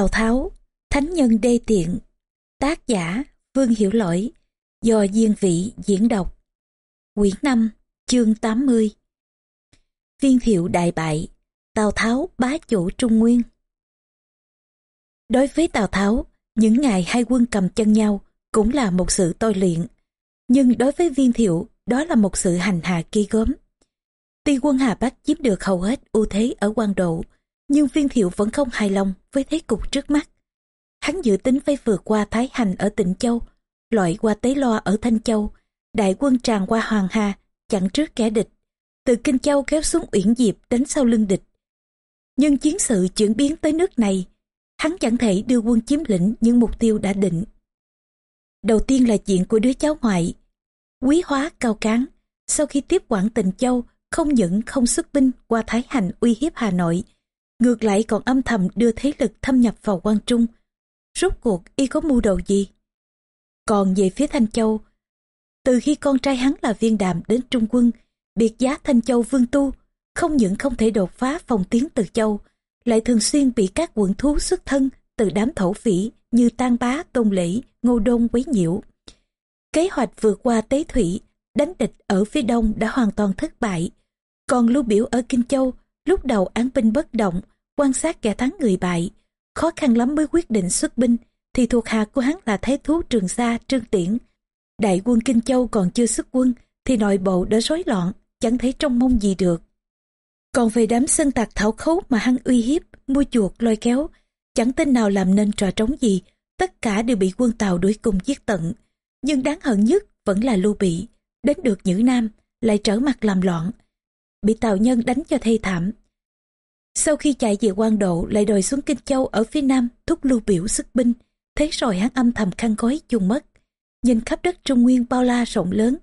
Tào Tháo, Thánh Nhân Đê Tiện, tác giả Vương Hiểu Lỗi, do Diên Vị diễn đọc. Quyển 5, chương 80 Viên thiệu đại bại, Tào Tháo bá chủ Trung Nguyên. Đối với Tào Tháo, những ngày hai quân cầm chân nhau cũng là một sự tôi luyện. Nhưng đối với viên thiệu, đó là một sự hành hạ kỳ gớm. Tuy quân Hà Bắc chiếm được hầu hết ưu thế ở quan độ, nhưng viên thiệu vẫn không hài lòng với thế cục trước mắt. Hắn dự tính phải vượt qua Thái Hành ở Tịnh Châu, loại qua Tế Loa ở Thanh Châu, đại quân tràn qua Hoàng Hà, chặn trước kẻ địch, từ Kinh Châu kéo xuống Uyển Diệp đánh sau lưng địch. Nhưng chiến sự chuyển biến tới nước này, hắn chẳng thể đưa quân chiếm lĩnh những mục tiêu đã định. Đầu tiên là chuyện của đứa cháu ngoại, quý hóa cao cán, sau khi tiếp quản Tịnh Châu, không những không xuất binh qua Thái Hành uy hiếp Hà Nội, ngược lại còn âm thầm đưa thế lực thâm nhập vào quan Trung. Rốt cuộc y có mưu đồ gì? Còn về phía Thanh Châu, từ khi con trai hắn là viên đàm đến Trung quân, biệt giá Thanh Châu Vương Tu, không những không thể đột phá phòng tiến từ Châu, lại thường xuyên bị các quận thú xuất thân từ đám thổ phỉ như Tan Bá, Tôn Lễ, Ngô Đôn quấy nhiễu. Kế hoạch vượt qua Tế Thủy, đánh địch ở phía đông đã hoàn toàn thất bại. Còn Lưu Biểu ở Kinh Châu, lúc đầu án binh bất động, quan sát kẻ thắng người bại. Khó khăn lắm mới quyết định xuất binh, thì thuộc hạ của hắn là Thái Thú Trường Sa, Trương Tiễn. Đại quân Kinh Châu còn chưa xuất quân, thì nội bộ đã rối loạn, chẳng thấy trông mong gì được. Còn về đám sân tạc thảo khấu mà hắn uy hiếp, mua chuột lôi kéo, chẳng tên nào làm nên trò trống gì, tất cả đều bị quân Tàu đuổi cùng giết tận. Nhưng đáng hận nhất vẫn là Lưu Bị, đến được Nhữ Nam, lại trở mặt làm loạn. Bị Tàu Nhân đánh cho thê thảm. Sau khi chạy về quan độ lại đòi xuống Kinh Châu ở phía Nam thúc Lưu Biểu sức binh, thế rồi hắn âm thầm khăn gói chung mất. Nhìn khắp đất Trung Nguyên bao la rộng lớn,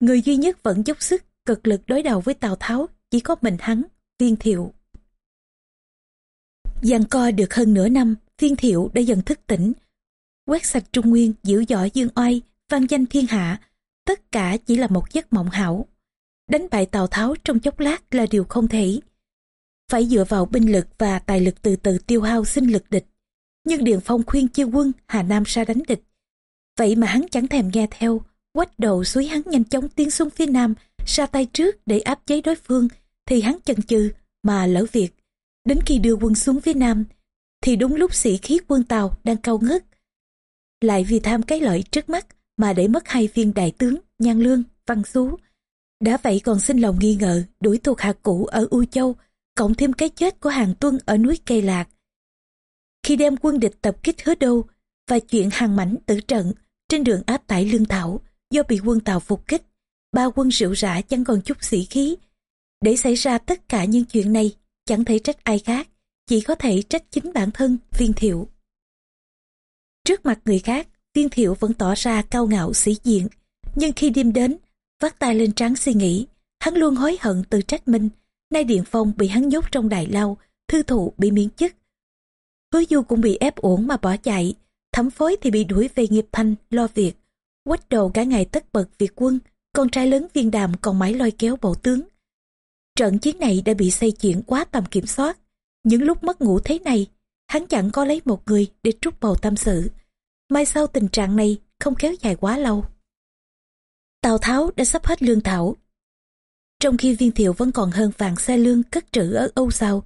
người duy nhất vẫn dốc sức cực lực đối đầu với Tào Tháo chỉ có mình hắn, viên thiệu. Giằng co được hơn nửa năm, viên thiệu đã dần thức tỉnh. Quét sạch Trung Nguyên, giữ giỏi dương oai, vang danh thiên hạ, tất cả chỉ là một giấc mộng hảo. Đánh bại Tào Tháo trong chốc lát là điều không thể. Phải dựa vào binh lực và tài lực từ từ tiêu hao sinh lực địch. Nhưng Điền Phong khuyên chiêu quân Hà Nam ra đánh địch. Vậy mà hắn chẳng thèm nghe theo, quách đầu suối hắn nhanh chóng tiến xuống phía Nam, ra tay trước để áp chế đối phương, thì hắn chần chừ mà lỡ việc. Đến khi đưa quân xuống phía Nam, thì đúng lúc sĩ khí quân Tàu đang cao ngất. Lại vì tham cái lợi trước mắt mà để mất hai viên đại tướng Nhan Lương, Văn Xú. Đã vậy còn xin lòng nghi ngờ đuổi thuộc hạ cũ ở U Châu, cộng thêm cái chết của hàng tuân ở núi Cây Lạc. Khi đem quân địch tập kích hứa đô và chuyện hàng mảnh tử trận trên đường áp tải lương thảo do bị quân Tàu phục kích, ba quân rượu rã chẳng còn chút sĩ khí. Để xảy ra tất cả những chuyện này, chẳng thể trách ai khác, chỉ có thể trách chính bản thân viên thiệu. Trước mặt người khác, viên thiệu vẫn tỏ ra cao ngạo sĩ diện, nhưng khi đêm đến, vắt tay lên trán suy nghĩ, hắn luôn hối hận tự trách mình nay Điện Phong bị hắn nhốt trong đài lao, thư thụ bị miễn chức. Hứa du cũng bị ép uổng mà bỏ chạy, thẩm phối thì bị đuổi về nghiệp thanh, lo việc. Quách đầu cả ngày tất bật việc quân, con trai lớn viên đàm còn mãi lôi kéo bộ tướng. Trận chiến này đã bị xây chuyển quá tầm kiểm soát. Những lúc mất ngủ thế này, hắn chẳng có lấy một người để trút bầu tâm sự. Mai sau tình trạng này không kéo dài quá lâu. Tào Tháo đã sắp hết lương thảo. Trong khi viên thiệu vẫn còn hơn vàng xe lương cất trữ ở Âu Sao,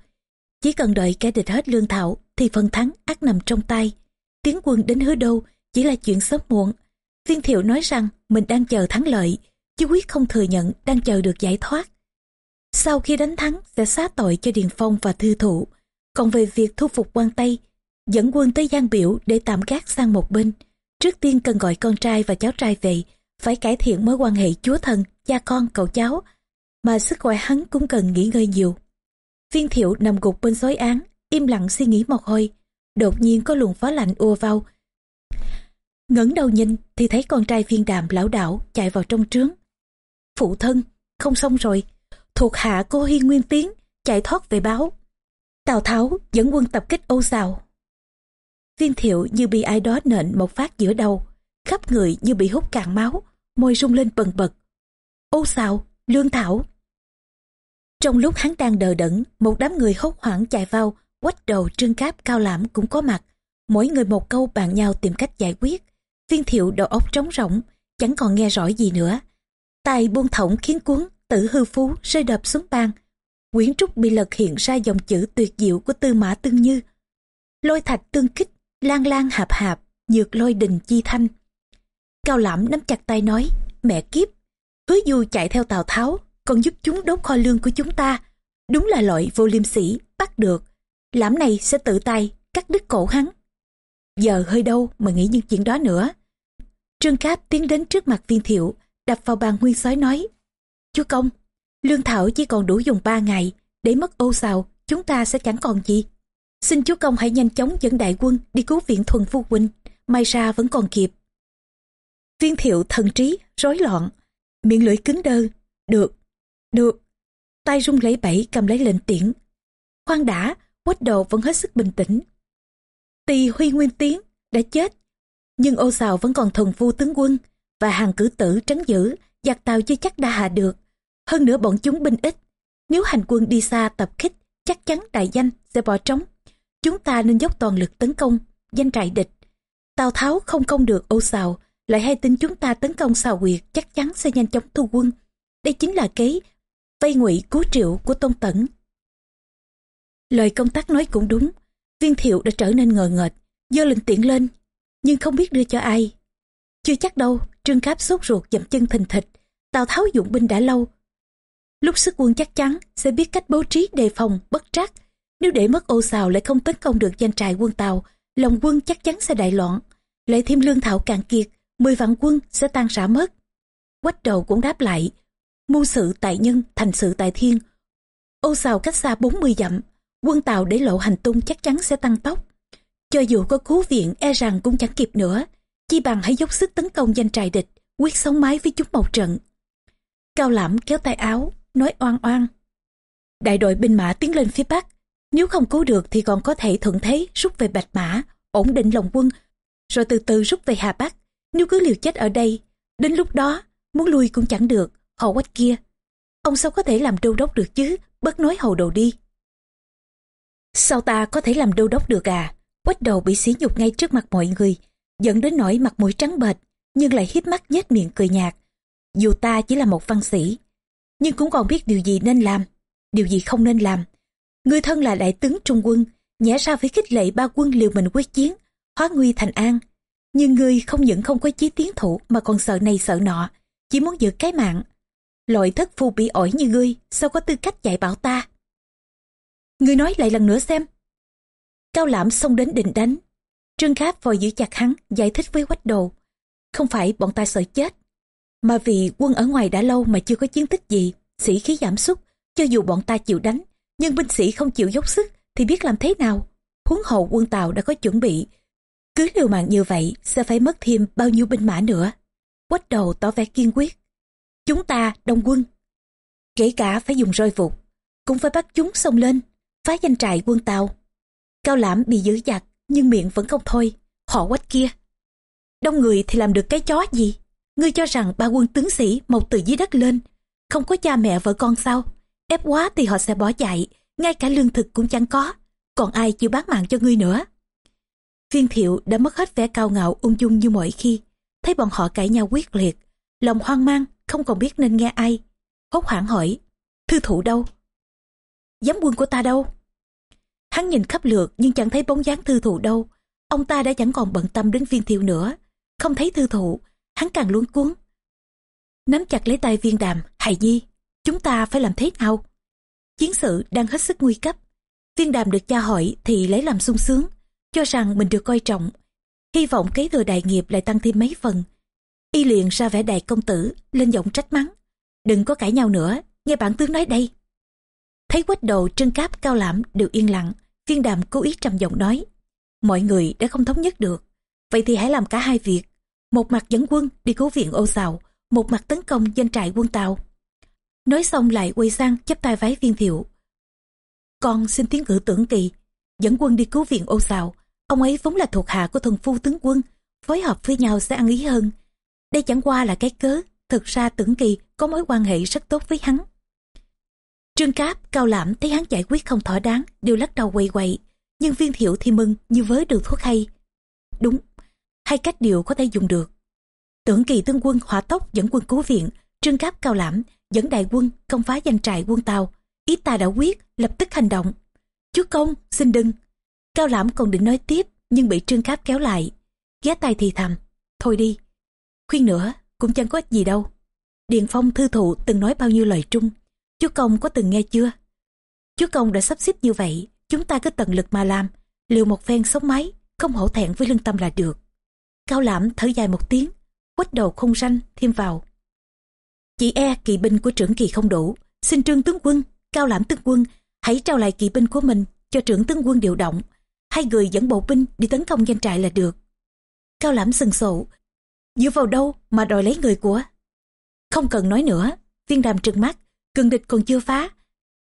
chỉ cần đợi kẻ địch hết lương thảo thì phần thắng ác nằm trong tay. Tiến quân đến hứa đô chỉ là chuyện sớm muộn. Viên thiệu nói rằng mình đang chờ thắng lợi, chứ quyết không thừa nhận đang chờ được giải thoát. Sau khi đánh thắng sẽ xá tội cho Điền Phong và Thư Thụ. Còn về việc thu phục quan Tây, dẫn quân tới Giang Biểu để tạm gác sang một bên. Trước tiên cần gọi con trai và cháu trai về, phải cải thiện mối quan hệ chúa thần, cha con, cậu cháu, mà sức khỏe hắn cũng cần nghỉ ngơi nhiều. Viên thiệu nằm gục bên xói án, im lặng suy nghĩ một hồi, đột nhiên có luồng phó lạnh ùa vào. ngẩng đầu nhìn thì thấy con trai viên đàm lão đảo chạy vào trong trướng. Phụ thân, không xong rồi, thuộc hạ cô Hi Nguyên Tiến chạy thoát về báo. Tào Tháo dẫn quân tập kích Âu Sào. Viên thiệu như bị ai đó nện một phát giữa đầu, khắp người như bị hút cạn máu, môi rung lên bần bật. Âu Sào lương thảo. Trong lúc hắn đang đờ đẫn, một đám người hốt hoảng chạy vào, quách đầu trương cáp cao lãm cũng có mặt. Mỗi người một câu bàn nhau tìm cách giải quyết. Viên thiệu đầu óc trống rỗng chẳng còn nghe rõ gì nữa. Tài buông thõng khiến cuốn tử hư phú rơi đập xuống bàn. Quyển trúc bị lật hiện ra dòng chữ tuyệt diệu của tư mã tương như. Lôi thạch tương kích lan lan hạp hạp nhược lôi đình chi thanh. Cao lãm nắm chặt tay nói mẹ kiếp hứa du chạy theo tào tháo, còn giúp chúng đốt kho lương của chúng ta. Đúng là loại vô liêm sĩ bắt được. Lãm này sẽ tự tay cắt đứt cổ hắn. Giờ hơi đâu mà nghĩ những chuyện đó nữa. Trương cáp tiến đến trước mặt viên thiệu, đập vào bàn nguyên soái nói, chúa công, lương thảo chỉ còn đủ dùng ba ngày, để mất ô xào, chúng ta sẽ chẳng còn gì. Xin chúa công hãy nhanh chóng dẫn đại quân đi cứu viện thuần phu huynh, may ra vẫn còn kịp. Viên thiệu thần trí rối loạn miệng lưỡi cứng đơ. Được được. Tay rung lấy bẫy, cầm lấy lệnh tiễn. Khoan đã, quách đồ vẫn hết sức bình tĩnh. Tỳ huy nguyên tiến đã chết, nhưng ô xào vẫn còn thuần phu tướng quân và hàng cử tử trấn giữ, giặc tàu chưa chắc đã hạ được. Hơn nữa bọn chúng binh ít, nếu hành quân đi xa tập kích, chắc chắn đại danh sẽ bỏ trống. Chúng ta nên dốc toàn lực tấn công, danh trại địch. Tào tháo không công được ô xào lại hay tin chúng ta tấn công xào quyệt chắc chắn sẽ nhanh chóng thu quân. Đây chính là kế vây ngụy cứu triệu của tôn tẩn. Lời công tác nói cũng đúng. Viên thiệu đã trở nên ngờ ngợt, giơ lệnh tiện lên, nhưng không biết đưa cho ai. Chưa chắc đâu trương cáp sốt ruột dậm chân thình thịch, tào tháo dụng binh đã lâu. Lúc sức quân chắc chắn sẽ biết cách bố trí đề phòng bất trắc. Nếu để mất ô xào lại không tấn công được danh trại quân tàu lòng quân chắc chắn sẽ đại loạn. Lại thêm lương thảo cạn kiệt mười vạn quân sẽ tan rã mất. Quách đầu cũng đáp lại, mưu sự tại nhân thành sự tại thiên. Ô xào cách xa 40 dặm, quân tàu để lộ hành tung chắc chắn sẽ tăng tốc. Cho dù có cứu viện e rằng cũng chẳng kịp nữa. Chi bằng hãy dốc sức tấn công danh trại địch, quyết sống mái với chúng một trận. Cao lãm kéo tay áo, nói oan oan, đại đội binh mã tiến lên phía bắc, nếu không cứu được thì còn có thể thuận thế rút về bạch mã, ổn định lòng quân, rồi từ từ rút về hà bắc nếu cứ liều chết ở đây, đến lúc đó, muốn lui cũng chẳng được, họ quách kia. Ông sao có thể làm đô đốc được chứ? Bớt nói hầu đầu đi. Sao ta có thể làm đô đốc được à? Quách đầu bị xí nhục ngay trước mặt mọi người, dẫn đến nỗi mặt mũi trắng bệch, nhưng lại hiếp mắt nhếch miệng cười nhạt. Dù ta chỉ là một văn sĩ, nhưng cũng còn biết điều gì nên làm, điều gì không nên làm. Người thân là đại tướng trung quân nhẽ ra phải khích lệ ba quân liều mình quyết chiến, hóa nguy thành an nhưng ngươi không những không có chí tiến thủ mà còn sợ này sợ nọ, chỉ muốn giữ cái mạng. Loại thất phu bị ổi như ngươi, sao có tư cách dạy bảo ta? Ngươi nói lại lần nữa xem. Cao lãm xông đến định đánh. Trương kháp vội giữ chặt hắn, giải thích với quách đồ. Không phải bọn ta sợ chết, mà vì quân ở ngoài đã lâu mà chưa có chiến tích gì, sĩ khí giảm sút, cho dù bọn ta chịu đánh, nhưng binh sĩ không chịu dốc sức thì biết làm thế nào? Huống hậu quân tàu đã có chuẩn bị cứ liều mạng như vậy, sẽ phải mất thêm bao nhiêu binh mã nữa? Quách đầu tỏ vẻ kiên quyết. Chúng ta đông quân. Kể cả phải dùng roi vụt, cũng phải bắt chúng xông lên, phá danh trại quân tàu. Cao lãm bị giữ chặt, nhưng miệng vẫn không thôi. Họ quách kia. Đông người thì làm được cái chó gì? Ngươi cho rằng ba quân tướng sĩ một từ dưới đất lên, không có cha mẹ vợ con sao? Ép quá thì họ sẽ bỏ chạy, ngay cả lương thực cũng chẳng có. Còn ai chịu bán mạng cho ngươi nữa? Viên thiệu đã mất hết vẻ cao ngạo ung dung như mọi khi. Thấy bọn họ cãi nhau quyết liệt lòng hoang mang không còn biết nên nghe ai. Hốt hoảng hỏi thư thủ đâu? Giám quân của ta đâu. Hắn nhìn khắp lượt nhưng chẳng thấy bóng dáng thư thủ đâu. Ông ta đã chẳng còn bận tâm đến viên thiệu nữa. Không thấy thư thủ, hắn càng luống cuốn nắm chặt lấy tay viên đàm hài nhi chúng ta phải làm thế nào? Chiến sự đang hết sức nguy cấp. Viên đàm được cha hỏi thì lấy làm sung sướng cho rằng mình được coi trọng. Hy vọng kế thừa đại nghiệp lại tăng thêm mấy phần. Y liền ra vẻ đại công tử, lên giọng trách mắng. Đừng có cãi nhau nữa, nghe bản tướng nói đây. Thấy quách đầu trân cáp cao lãm đều yên lặng, viên đàm cố ý trầm giọng nói. Mọi người đã không thống nhất được. Vậy thì hãy làm cả hai việc. Một mặt dẫn quân đi cứu viện ô xào, một mặt tấn công danh trại quân tàu. Nói xong lại quay sang chắp tay vái viên thiệu. Con xin tiến cử tưởng kỳ, dẫn quân đi cứu viện ô xào ông ấy vốn là thuộc hạ của thần phu tướng quân phối hợp với nhau sẽ ăn ý hơn đây chẳng qua là cái cớ thực ra tưởng kỳ có mối quan hệ rất tốt với hắn trương cáp cao lãm thấy hắn giải quyết không thỏa đáng đều lắc đầu quay quay nhưng viên thiệu thì mừng như với được thuốc hay. Đúng, hai cách đều có thể dùng được. Tưởng kỳ tướng quân hỏa tốc dẫn quân cứu viện, trương cáp cao lãm, dẫn đại quân công phá danh trại quân tàu. Ý ta đã quyết, lập tức hành động. Chúa công, xin đừng. Cao lãm còn định nói tiếp, nhưng bị trương cáp kéo lại. Ghé tay thì thầm, thôi đi. Khuyên nữa, cũng chẳng có ích gì đâu. Điền Phong thư thụ từng nói bao nhiêu lời trung. Chúa công có từng nghe chưa? Chú công đã sắp xếp như vậy, chúng ta cứ tận lực mà làm, liều một phen sống máy, không hổ thẹn với lương tâm là được. Cao lãm thở dài một tiếng, quách đầu không ranh, thêm vào. Chỉ e kỵ binh của trưởng kỳ không đủ, xin trương tướng quân, cao lãm tướng quân, hãy trao lại kỵ binh của mình cho trưởng tướng quân điều động. Hai người dẫn bộ binh đi tấn công doanh trại là được. Cao lãm sừng sộ, dựa vào đâu mà đòi lấy người của. Không cần nói nữa, viên đàm trừng mắt, cường địch còn chưa phá.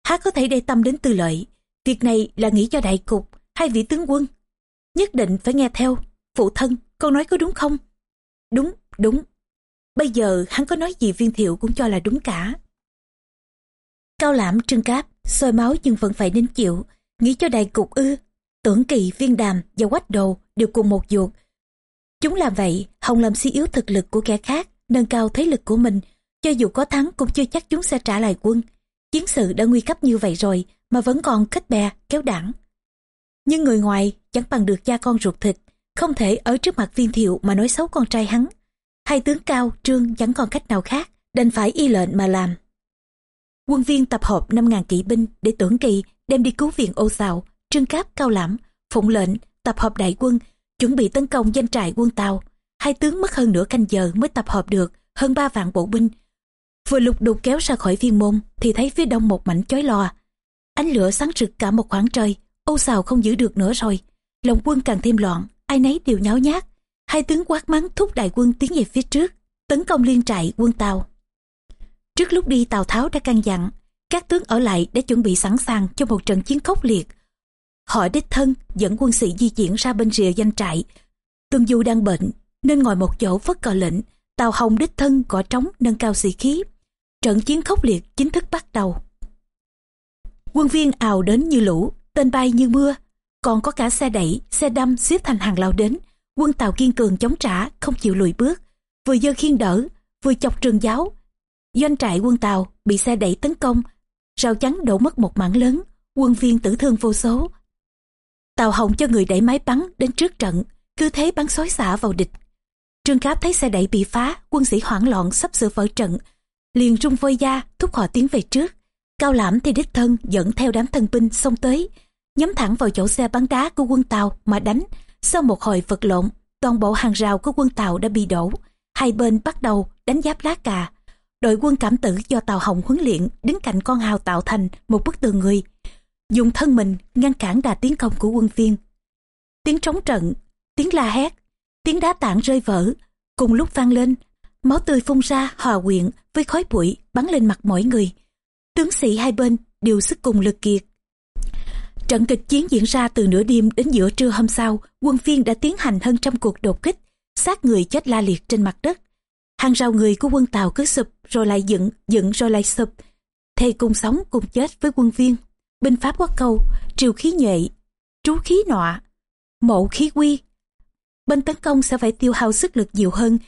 Há có thể để tâm đến tư lợi, việc này là nghĩ cho đại cục, hai vị tướng quân. Nhất định phải nghe theo, phụ thân, con nói có đúng không? Đúng, đúng. Bây giờ hắn có nói gì viên thiệu cũng cho là đúng cả. Cao lãm trưng cáp, soi máu nhưng vẫn phải nín chịu, nghĩ cho đại cục ư. Tưởng kỳ, viên đàm và quách đồ đều cùng một ruột. Chúng làm vậy, hồng làm suy yếu thực lực của kẻ khác, nâng cao thế lực của mình. Cho dù có thắng cũng chưa chắc chúng sẽ trả lại quân. Chiến sự đã nguy cấp như vậy rồi mà vẫn còn kết bè, kéo đảng. Nhưng người ngoài chẳng bằng được cha con ruột thịt, không thể ở trước mặt viên thiệu mà nói xấu con trai hắn. Hai tướng cao, trương chẳng còn cách nào khác, đành phải y lệnh mà làm. Quân viên tập hợp 5.000 kỵ binh để tưởng kỳ đem đi cứu viện ô xào, trương cáp cao lãm, phụng lệnh, tập hợp đại quân, chuẩn bị tấn công danh trại quân Tàu. Hai tướng mất hơn nửa canh giờ mới tập hợp được hơn ba vạn bộ binh. Vừa lục đục kéo ra khỏi viên môn thì thấy phía đông một mảnh chói lòa. Ánh lửa sáng rực cả một khoảng trời, Âu xào không giữ được nữa rồi. Lòng quân càng thêm loạn, ai nấy đều nháo nhác. Hai tướng quát mắng thúc đại quân tiến về phía trước, tấn công liên trại quân Tàu. Trước lúc đi Tào Tháo đã căn dặn, các tướng ở lại để chuẩn bị sẵn sàng cho một trận chiến khốc liệt. Họ đích thân dẫn quân sĩ di chuyển ra bên rìa danh trại. Tương Du đang bệnh, nên ngồi một chỗ phất cờ lệnh. tàu Hồng đích thân gõ trống nâng cao sĩ khí. Trận chiến khốc liệt chính thức bắt đầu. Quân viên ào đến như lũ, tên bay như mưa. Còn có cả xe đẩy, xe đâm xếp thành hàng lao đến. Quân Tàu kiên cường chống trả, không chịu lùi bước. Vừa dơ khiên đỡ, vừa chọc trường giáo. Doanh trại quân Tàu bị xe đẩy tấn công. Rào chắn đổ mất một mảng lớn, quân viên tử thương vô số. Tàu Hồng cho người đẩy máy bắn đến trước trận, cứ thế bắn xối xả vào địch. Trương Cáp thấy xe đẩy bị phá, quân sĩ hoảng loạn sắp sửa vỡ trận, liền rung vôi da thúc họ tiến về trước. Cao Lãm thì đích thân dẫn theo đám thân binh xông tới, nhắm thẳng vào chỗ xe bắn đá của quân Tàu mà đánh. Sau một hồi vật lộn, toàn bộ hàng rào của quân Tàu đã bị đổ. Hai bên bắt đầu đánh giáp lá cà. Đội quân cảm tử do Tàu Hồng huấn luyện đứng cạnh con hào tạo thành một bức tường người. Dùng thân mình ngăn cản đà tiến công của quân viên. Tiếng trống trận, tiếng la hét, tiếng đá tảng rơi vỡ, cùng lúc vang lên. Máu tươi phun ra hòa quyện với khói bụi bắn lên mặt mỗi người. Tướng sĩ hai bên đều sức cùng lực kiệt. Trận kịch chiến diễn ra từ nửa đêm đến giữa trưa hôm sau, quân phiên đã tiến hành hơn trăm cuộc đột kích, sát người chết la liệt trên mặt đất. Hàng rào người của quân Tàu cứ sụp rồi lại dựng, dựng rồi lại sụp. Thề cùng sống cùng chết với quân viên. Binh pháp quốc câu, triều khí nhuệ, trú khí nọ mộ khí quy. Bên tấn công sẽ phải tiêu hao sức lực nhiều hơn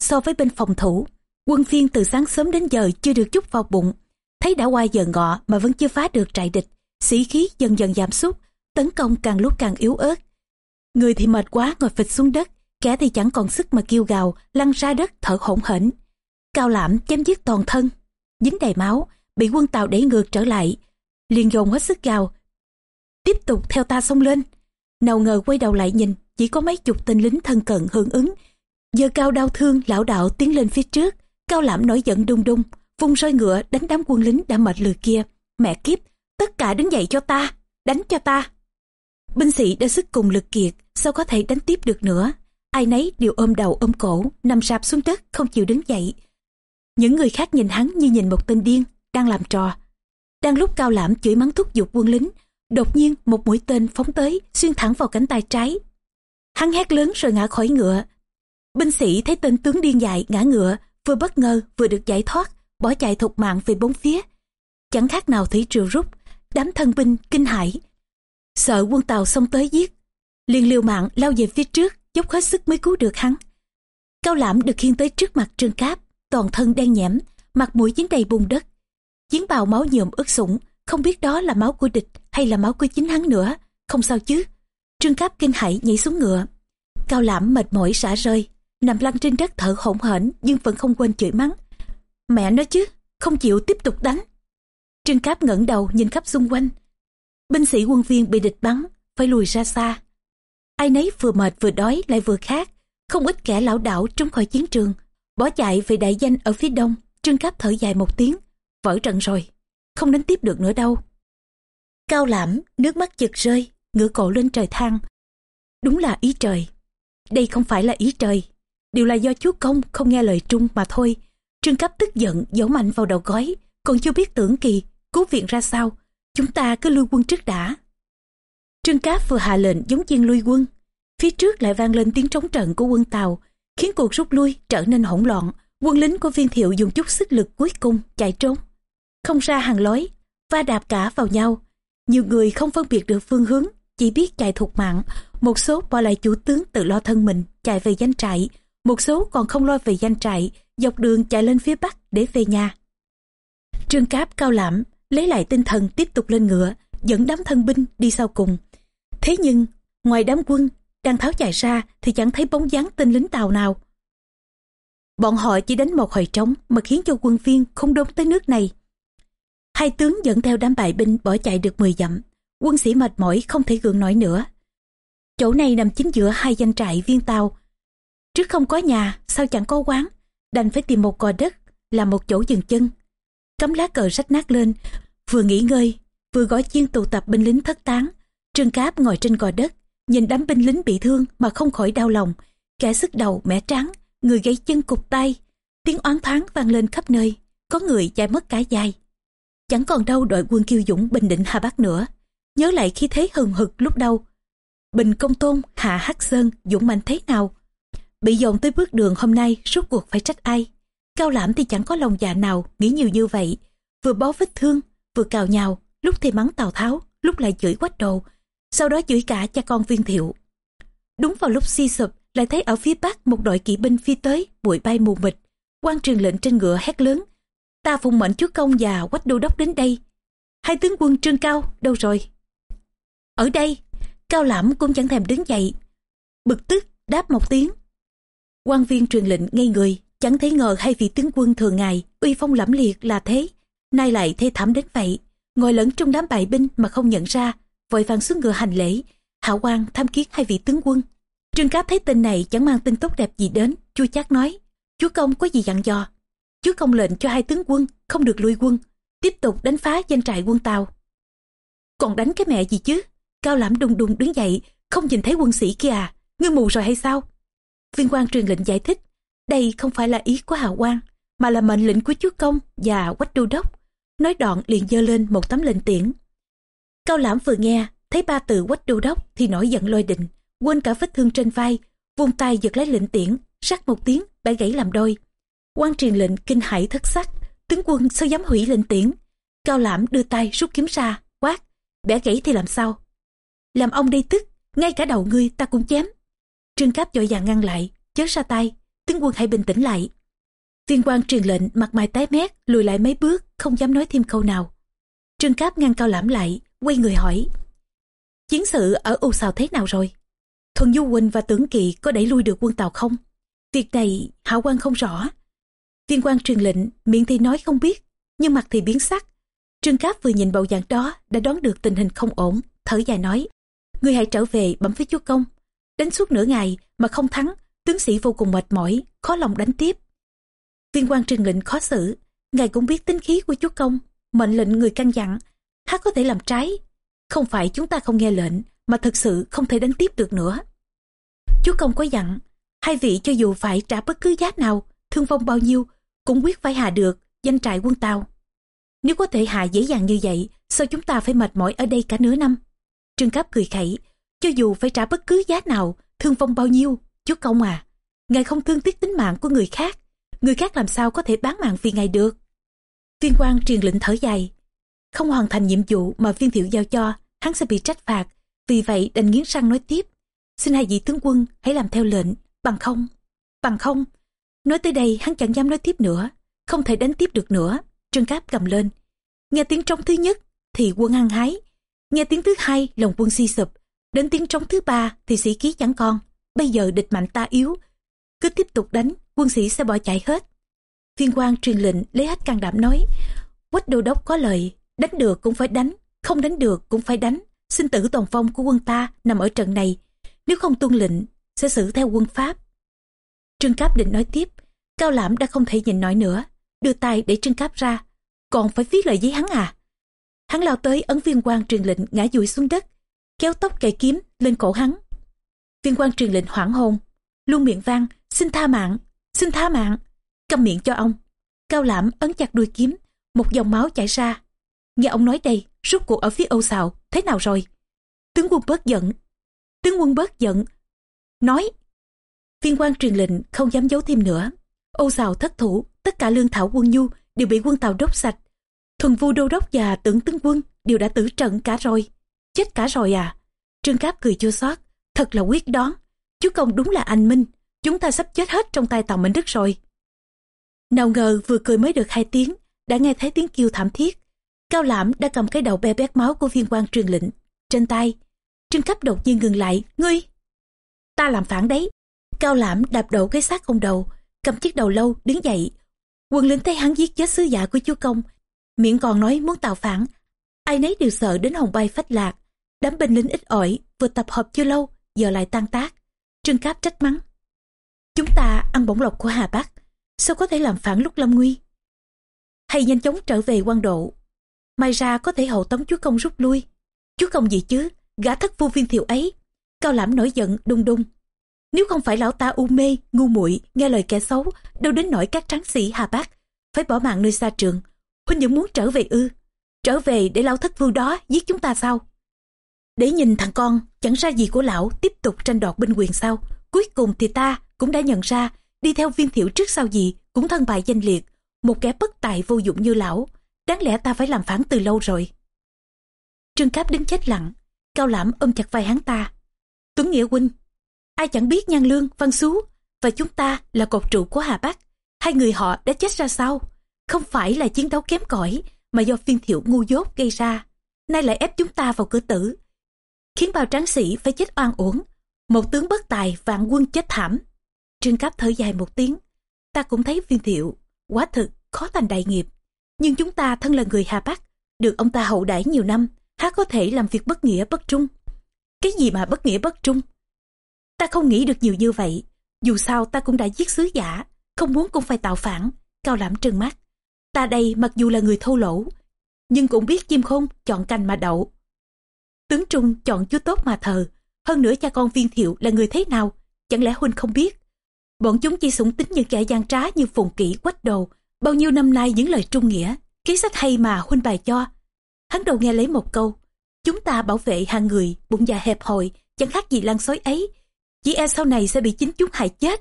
so với bên phòng thủ. Quân phiên từ sáng sớm đến giờ chưa được chút vào bụng. Thấy đã qua giờ ngọ mà vẫn chưa phá được trại địch sĩ khí dần dần giảm sút tấn công càng lúc càng yếu ớt người thì mệt quá ngồi phịch xuống đất kẻ thì chẳng còn sức mà kêu gào lăn ra đất thở hổn hển cao lãm chém giết toàn thân dính đầy máu bị quân tàu đẩy ngược trở lại liền dồn hết sức gào. Tiếp tục theo ta xông lên. Nào ngờ quay đầu lại nhìn, chỉ có mấy chục tên lính thân cận hưởng ứng. Giờ cao đau thương, lão đạo tiến lên phía trước. Cao lãm nổi giận đung đung vung roi ngựa đánh đám quân lính đã mệt lừa kia. Mẹ kiếp, tất cả đứng dậy cho ta, đánh cho ta. Binh sĩ đã sức cùng lực kiệt, sao có thể đánh tiếp được nữa? Ai nấy đều ôm đầu ôm cổ, nằm sạp xuống đất, không chịu đứng dậy. Những người khác nhìn hắn như nhìn một tên điên, đang làm trò đang lúc cao lãm chửi mắng thúc giục quân lính, đột nhiên một mũi tên phóng tới, xuyên thẳng vào cánh tay trái. Hắn hét lớn rồi ngã khỏi ngựa. Binh sĩ thấy tên tướng điên dại ngã ngựa, vừa bất ngờ vừa được giải thoát, bỏ chạy thục mạng về bốn phía. Chẳng khác nào thủy triều rút, đám thân binh kinh hãi. Sợ quân tàu xông tới giết. Liền liều mạng lao về phía trước, dốc hết sức mới cứu được hắn. Cao lãm được khiêng tới trước mặt trương cáp, toàn thân đen nhẽm, mặt mũi dính đầy bùn đất chiến bào máu nhuộm ướt sũng, không biết đó là máu của địch hay là máu của chính hắn nữa, không sao chứ. Trương cáp kinh hãi nhảy xuống ngựa. Cao lãm mệt mỏi xả rơi, nằm lăn trên đất thở hổn hển nhưng vẫn không quên chửi mắng. Mẹ nói chứ, không chịu tiếp tục đánh. Trương cáp ngẩng đầu nhìn khắp xung quanh. Binh sĩ quân viên bị địch bắn, phải lùi ra xa. Ai nấy vừa mệt vừa đói lại vừa khát, không ít kẻ lão đảo trốn khỏi chiến trường, bỏ chạy về đại danh ở phía đông. Trương cáp thở dài một tiếng vỡ trận rồi, không đánh tiếp được nữa đâu. Cao lãm, nước mắt giật rơi, ngửa cổ lên trời than. Đúng là ý trời. Đây không phải là ý trời. Đều là do chúa công không nghe lời trung mà thôi. Trương cấp tức giận, giấu mạnh vào đầu gói, còn chưa biết tưởng kỳ, cứu viện ra sao. Chúng ta cứ lui quân trước đã. Trương cáp vừa hạ lệnh giống chiên lui quân. Phía trước lại vang lên tiếng trống trận của quân tàu, khiến cuộc rút lui trở nên hỗn loạn. Quân lính của viên thiệu dùng chút sức lực cuối cùng chạy trốn không ra hàng lối, va đạp cả vào nhau. Nhiều người không phân biệt được phương hướng, chỉ biết chạy thục mạng. Một số bỏ lại chủ tướng tự lo thân mình, chạy về danh trại. Một số còn không lo về danh trại, dọc đường chạy lên phía bắc để về nhà. Trương cáp cao lãm, lấy lại tinh thần tiếp tục lên ngựa, dẫn đám thân binh đi sau cùng. Thế nhưng, ngoài đám quân đang tháo chạy ra thì chẳng thấy bóng dáng tên lính tàu nào. Bọn họ chỉ đánh một hồi trống mà khiến cho quân viên không đốn tới nước này hai tướng dẫn theo đám bại binh bỏ chạy được 10 dặm. Quân sĩ mệt mỏi không thể gượng nổi nữa. Chỗ này nằm chính giữa hai danh trại viên tàu. Trước không có nhà, sao chẳng có quán? Đành phải tìm một cò đất làm một chỗ dừng chân. Cắm lá cờ rách nát lên, vừa nghỉ ngơi, vừa gói chiên tụ tập binh lính thất tán. Trương cáp ngồi trên cò đất, nhìn đám binh lính bị thương mà không khỏi đau lòng. Kẻ sức đầu, mẻ trắng người gãy chân cục tay. Tiếng oán thoáng vang lên khắp nơi, có người chạy mất cả dài chẳng còn đâu đội quân kiêu dũng bình định hà bắc nữa. Nhớ lại khi thế hừng hực lúc đầu bình công tôn hạ hắc sơn, dũng mạnh thế nào? Bị dồn tới bước đường hôm nay, rốt cuộc phải trách ai? Cao lãm thì chẳng có lòng dạ nào nghĩ nhiều như vậy. Vừa bó vết thương, vừa cào nhào, lúc thì mắng tào tháo, lúc lại chửi quách đồ, sau đó chửi cả cha con viên thiệu. Đúng vào lúc si sụp, lại thấy ở phía bắc một đội kỵ binh phi tới, bụi bay mù mịt. Quan trường lệnh trên ngựa hét lớn ta phụng mệnh chúa công và quách đô đốc đến đây. Hai tướng quân trương cao, đâu rồi? Ở đây, cao lãm cũng chẳng thèm đứng dậy. Bực tức, đáp một tiếng. Quan viên truyền lệnh ngây người, chẳng thấy ngờ hai vị tướng quân thường ngày uy phong lẫm liệt là thế. Nay lại thê thảm đến vậy, ngồi lẫn trong đám bại binh mà không nhận ra, vội vàng xuống ngựa hành lễ, hạ quan tham kiến hai vị tướng quân. Trương cáp thấy tin này chẳng mang tin tốt đẹp gì đến, chua chát nói, chúa công có gì dặn dò? Chúa công lệnh cho hai tướng quân không được lui quân, tiếp tục đánh phá danh trại quân tàu. Còn đánh cái mẹ gì chứ? Cao lãm đùng đùng đứng dậy, không nhìn thấy quân sĩ kia à? Ngươi mù rồi hay sao? Viên quan truyền lệnh giải thích, đây không phải là ý của hào quang mà là mệnh lệnh của chúa công và quách đô đốc. Nói đoạn liền giơ lên một tấm lệnh tiễn. Cao lãm vừa nghe, thấy ba từ quách đô đốc thì nổi giận lôi đình, quên cả vết thương trên vai, vung tay giật lấy lệnh tiễn, rắc một tiếng, bẻ gãy làm đôi quan truyền lệnh kinh hãi thất sắc. Tướng quân sao dám hủy lệnh tiễn? Cao lãm đưa tay rút kiếm ra, quát, bẻ gãy thì làm sao? Làm ông đây tức, ngay cả đầu ngươi ta cũng chém. Trương cáp dội vàng ngăn lại, chớ ra tay, tướng quân hãy bình tĩnh lại. Viên quan truyền lệnh mặt mày tái mét, lùi lại mấy bước, không dám nói thêm câu nào. Trương cáp ngăn cao lãm lại, quay người hỏi, chiến sự ở u Sào thế nào rồi? Thuần du huỳnh và tưởng kỳ có đẩy lui được quân tàu không? Việc này hạ quan không rõ viên quan truyền lệnh, miệng thì nói không biết, nhưng mặt thì biến sắc. Trương cáp vừa nhìn bầu dạng đó, đã đoán được tình hình không ổn, thở dài nói, ngươi hãy trở về bẩm với chúa công. Đánh suốt nửa ngày mà không thắng, tướng sĩ vô cùng mệt mỏi, khó lòng đánh tiếp. Viên quan truyền lệnh khó xử, ngài cũng biết tính khí của chúa công, mệnh lệnh người căn dặn, há có thể làm trái? Không phải chúng ta không nghe lệnh, mà thực sự không thể đánh tiếp được nữa. Chúa công có dặn, hai vị cho dù phải trả bất cứ giá nào, thương vong bao nhiêu cũng quyết phải hạ được, danh trại quân tàu. Nếu có thể hạ dễ dàng như vậy, sao chúng ta phải mệt mỏi ở đây cả nửa năm? Trương cáp cười khẩy, cho dù phải trả bất cứ giá nào, thương vong bao nhiêu chú công à ngài không thương tiếc tính mạng của người khác người khác làm sao có thể bán mạng vì ngài được? Viên quan truyền lệnh thở dài, không hoàn thành nhiệm vụ mà viên thiệu giao cho, hắn sẽ bị trách phạt, vì vậy đành nghiến răng nói tiếp, xin hai vị tướng quân hãy làm theo lệnh, bằng không bằng không nói tới đây hắn chẳng dám nói tiếp nữa, không thể đánh tiếp được nữa. Trương cáp cầm lên. Nghe tiếng trống thứ nhất thì quân hăng hái. Nghe tiếng thứ hai, lòng quân si sụp. Đến tiếng trống thứ ba thì sĩ khí chẳng còn. Bây giờ địch mạnh ta yếu. Cứ tiếp tục đánh, quân sĩ sẽ bỏ chạy hết. Viên quan truyền lệnh lấy hết can đảm nói, quách đô đốc có lời, đánh được cũng phải đánh, không đánh được cũng phải đánh. Sinh tử toàn phong của quân ta nằm ở trận này. Nếu không tuân lệnh, sẽ xử theo quân pháp. Trương cáp định nói tiếp cao lãm đã không thể nhìn nổi nữa, đưa tay để trưng cáp ra. Còn phải viết lời giấy hắn à? Hắn lao tới ấn viên quan truyền lệnh ngã dụi xuống đất, kéo tóc cài kiếm lên cổ hắn. Viên quan truyền lệnh hoảng hồn, luôn miệng vang, xin tha mạng, xin tha mạng. Câm miệng cho ông. Cao lãm ấn chặt đuôi kiếm, một dòng máu chảy ra. Nghe ông nói đây rút cuộc ở phía âu xào thế nào rồi? Tướng quân bớt giận. Tướng quân bớt giận. Nói. Viên quan truyền lệnh không dám giấu thêm nữa âu xào thất thủ, tất cả lương thảo quân nhu đều bị quân tàu đốt sạch. Thuần vu đô đốc và tưởng tướng quân đều đã tử trận cả rồi. Chết cả rồi à. Trương cáp cười chua xót, thật là quyết đoán. Chú công đúng là anh minh, chúng ta sắp chết hết trong tay tàu Minh đức rồi. Nào ngờ vừa cười mới được hai tiếng, đã nghe thấy tiếng kêu thảm thiết. Cao lãm đã cầm cái đầu be bét máu của viên quan truyền lệnh trên tay. Trương Cáp đột nhiên ngừng lại, ngươi, ta làm phản đấy. Cao lãm đạp đổ cái xác ông đầu cầm chiếc đầu lâu đứng dậy. Quân lính thấy hắn giết chết sứ giả của chúa công. Miệng còn nói muốn tạo phản. Ai nấy đều sợ đến hồng bay phách lạc. Đám binh lính ít ỏi vừa tập hợp chưa lâu, giờ lại tan tác. Trương cáp trách mắng. Chúng ta ăn bổng lộc của hà bắc. Sao có thể làm phản lúc lâm nguy? Hay nhanh chóng trở về quan độ. Mai ra có thể hậu tống chúa công rút lui. Chúa công gì chứ? Gã thất vua viên thiệu ấy. Cao lãm nổi giận đung đung nếu không phải lão ta u mê, ngu muội, nghe lời kẻ xấu, đâu đến nỗi các tráng sĩ hà bắc phải bỏ mạng nơi xa trường. Huynh vẫn muốn trở về ư? Trở về để lão thất vương đó giết chúng ta sao? Để nhìn thằng con, chẳng ra gì của lão tiếp tục tranh đoạt binh quyền sau cuối cùng thì ta cũng đã nhận ra, đi theo viên thiệu trước sau gì cũng thân bại danh liệt. Một kẻ bất tài vô dụng như lão, đáng lẽ ta phải làm phản từ lâu rồi. Trương cáp đứng chết lặng, cao lãm ôm chặt vai hắn ta. Tuấn nghĩa huynh ai chẳng biết nhan lương, văn xú. Và chúng ta là cột trụ của hà bắc. Hai người họ đã chết ra sao? Không phải là chiến đấu kém cỏi, mà do viên thiệu ngu dốt gây ra. Nay lại ép chúng ta vào cửa tử. Khiến bao tráng sĩ phải chết oan uổng. Một tướng bất tài vạn quân chết thảm. Trương cáp thở dài một tiếng, ta cũng thấy viên thiệu quá thực, khó thành đại nghiệp. Nhưng chúng ta thân là người hà bắc, được ông ta hậu đãi nhiều năm, há có thể làm việc bất nghĩa bất trung? Cái gì mà bất nghĩa bất trung? Ta không nghĩ được nhiều như vậy. Dù sao ta cũng đã giết sứ giả. Không muốn cũng phải tạo phản. Cao lãm trừng mắt. Ta đây mặc dù là người thô lỗ, nhưng cũng biết chim khôn chọn cành mà đậu. Tướng trung chọn chúa tốt mà thờ. Hơn nữa cha con viên thiệu là người thế nào? Chẳng lẽ huynh không biết? Bọn chúng chỉ sủng tính những kẻ gian trá như phùng kỹ quách đồ. Bao nhiêu năm nay những lời trung nghĩa, kế sách hay mà huynh bài cho. Hắn đầu nghe lấy một câu, chúng ta bảo vệ hàng người, bụng dạ hẹp hòi, chẳng khác gì lan sói ấy chỉ e sau này sẽ bị chính chúng hại chết.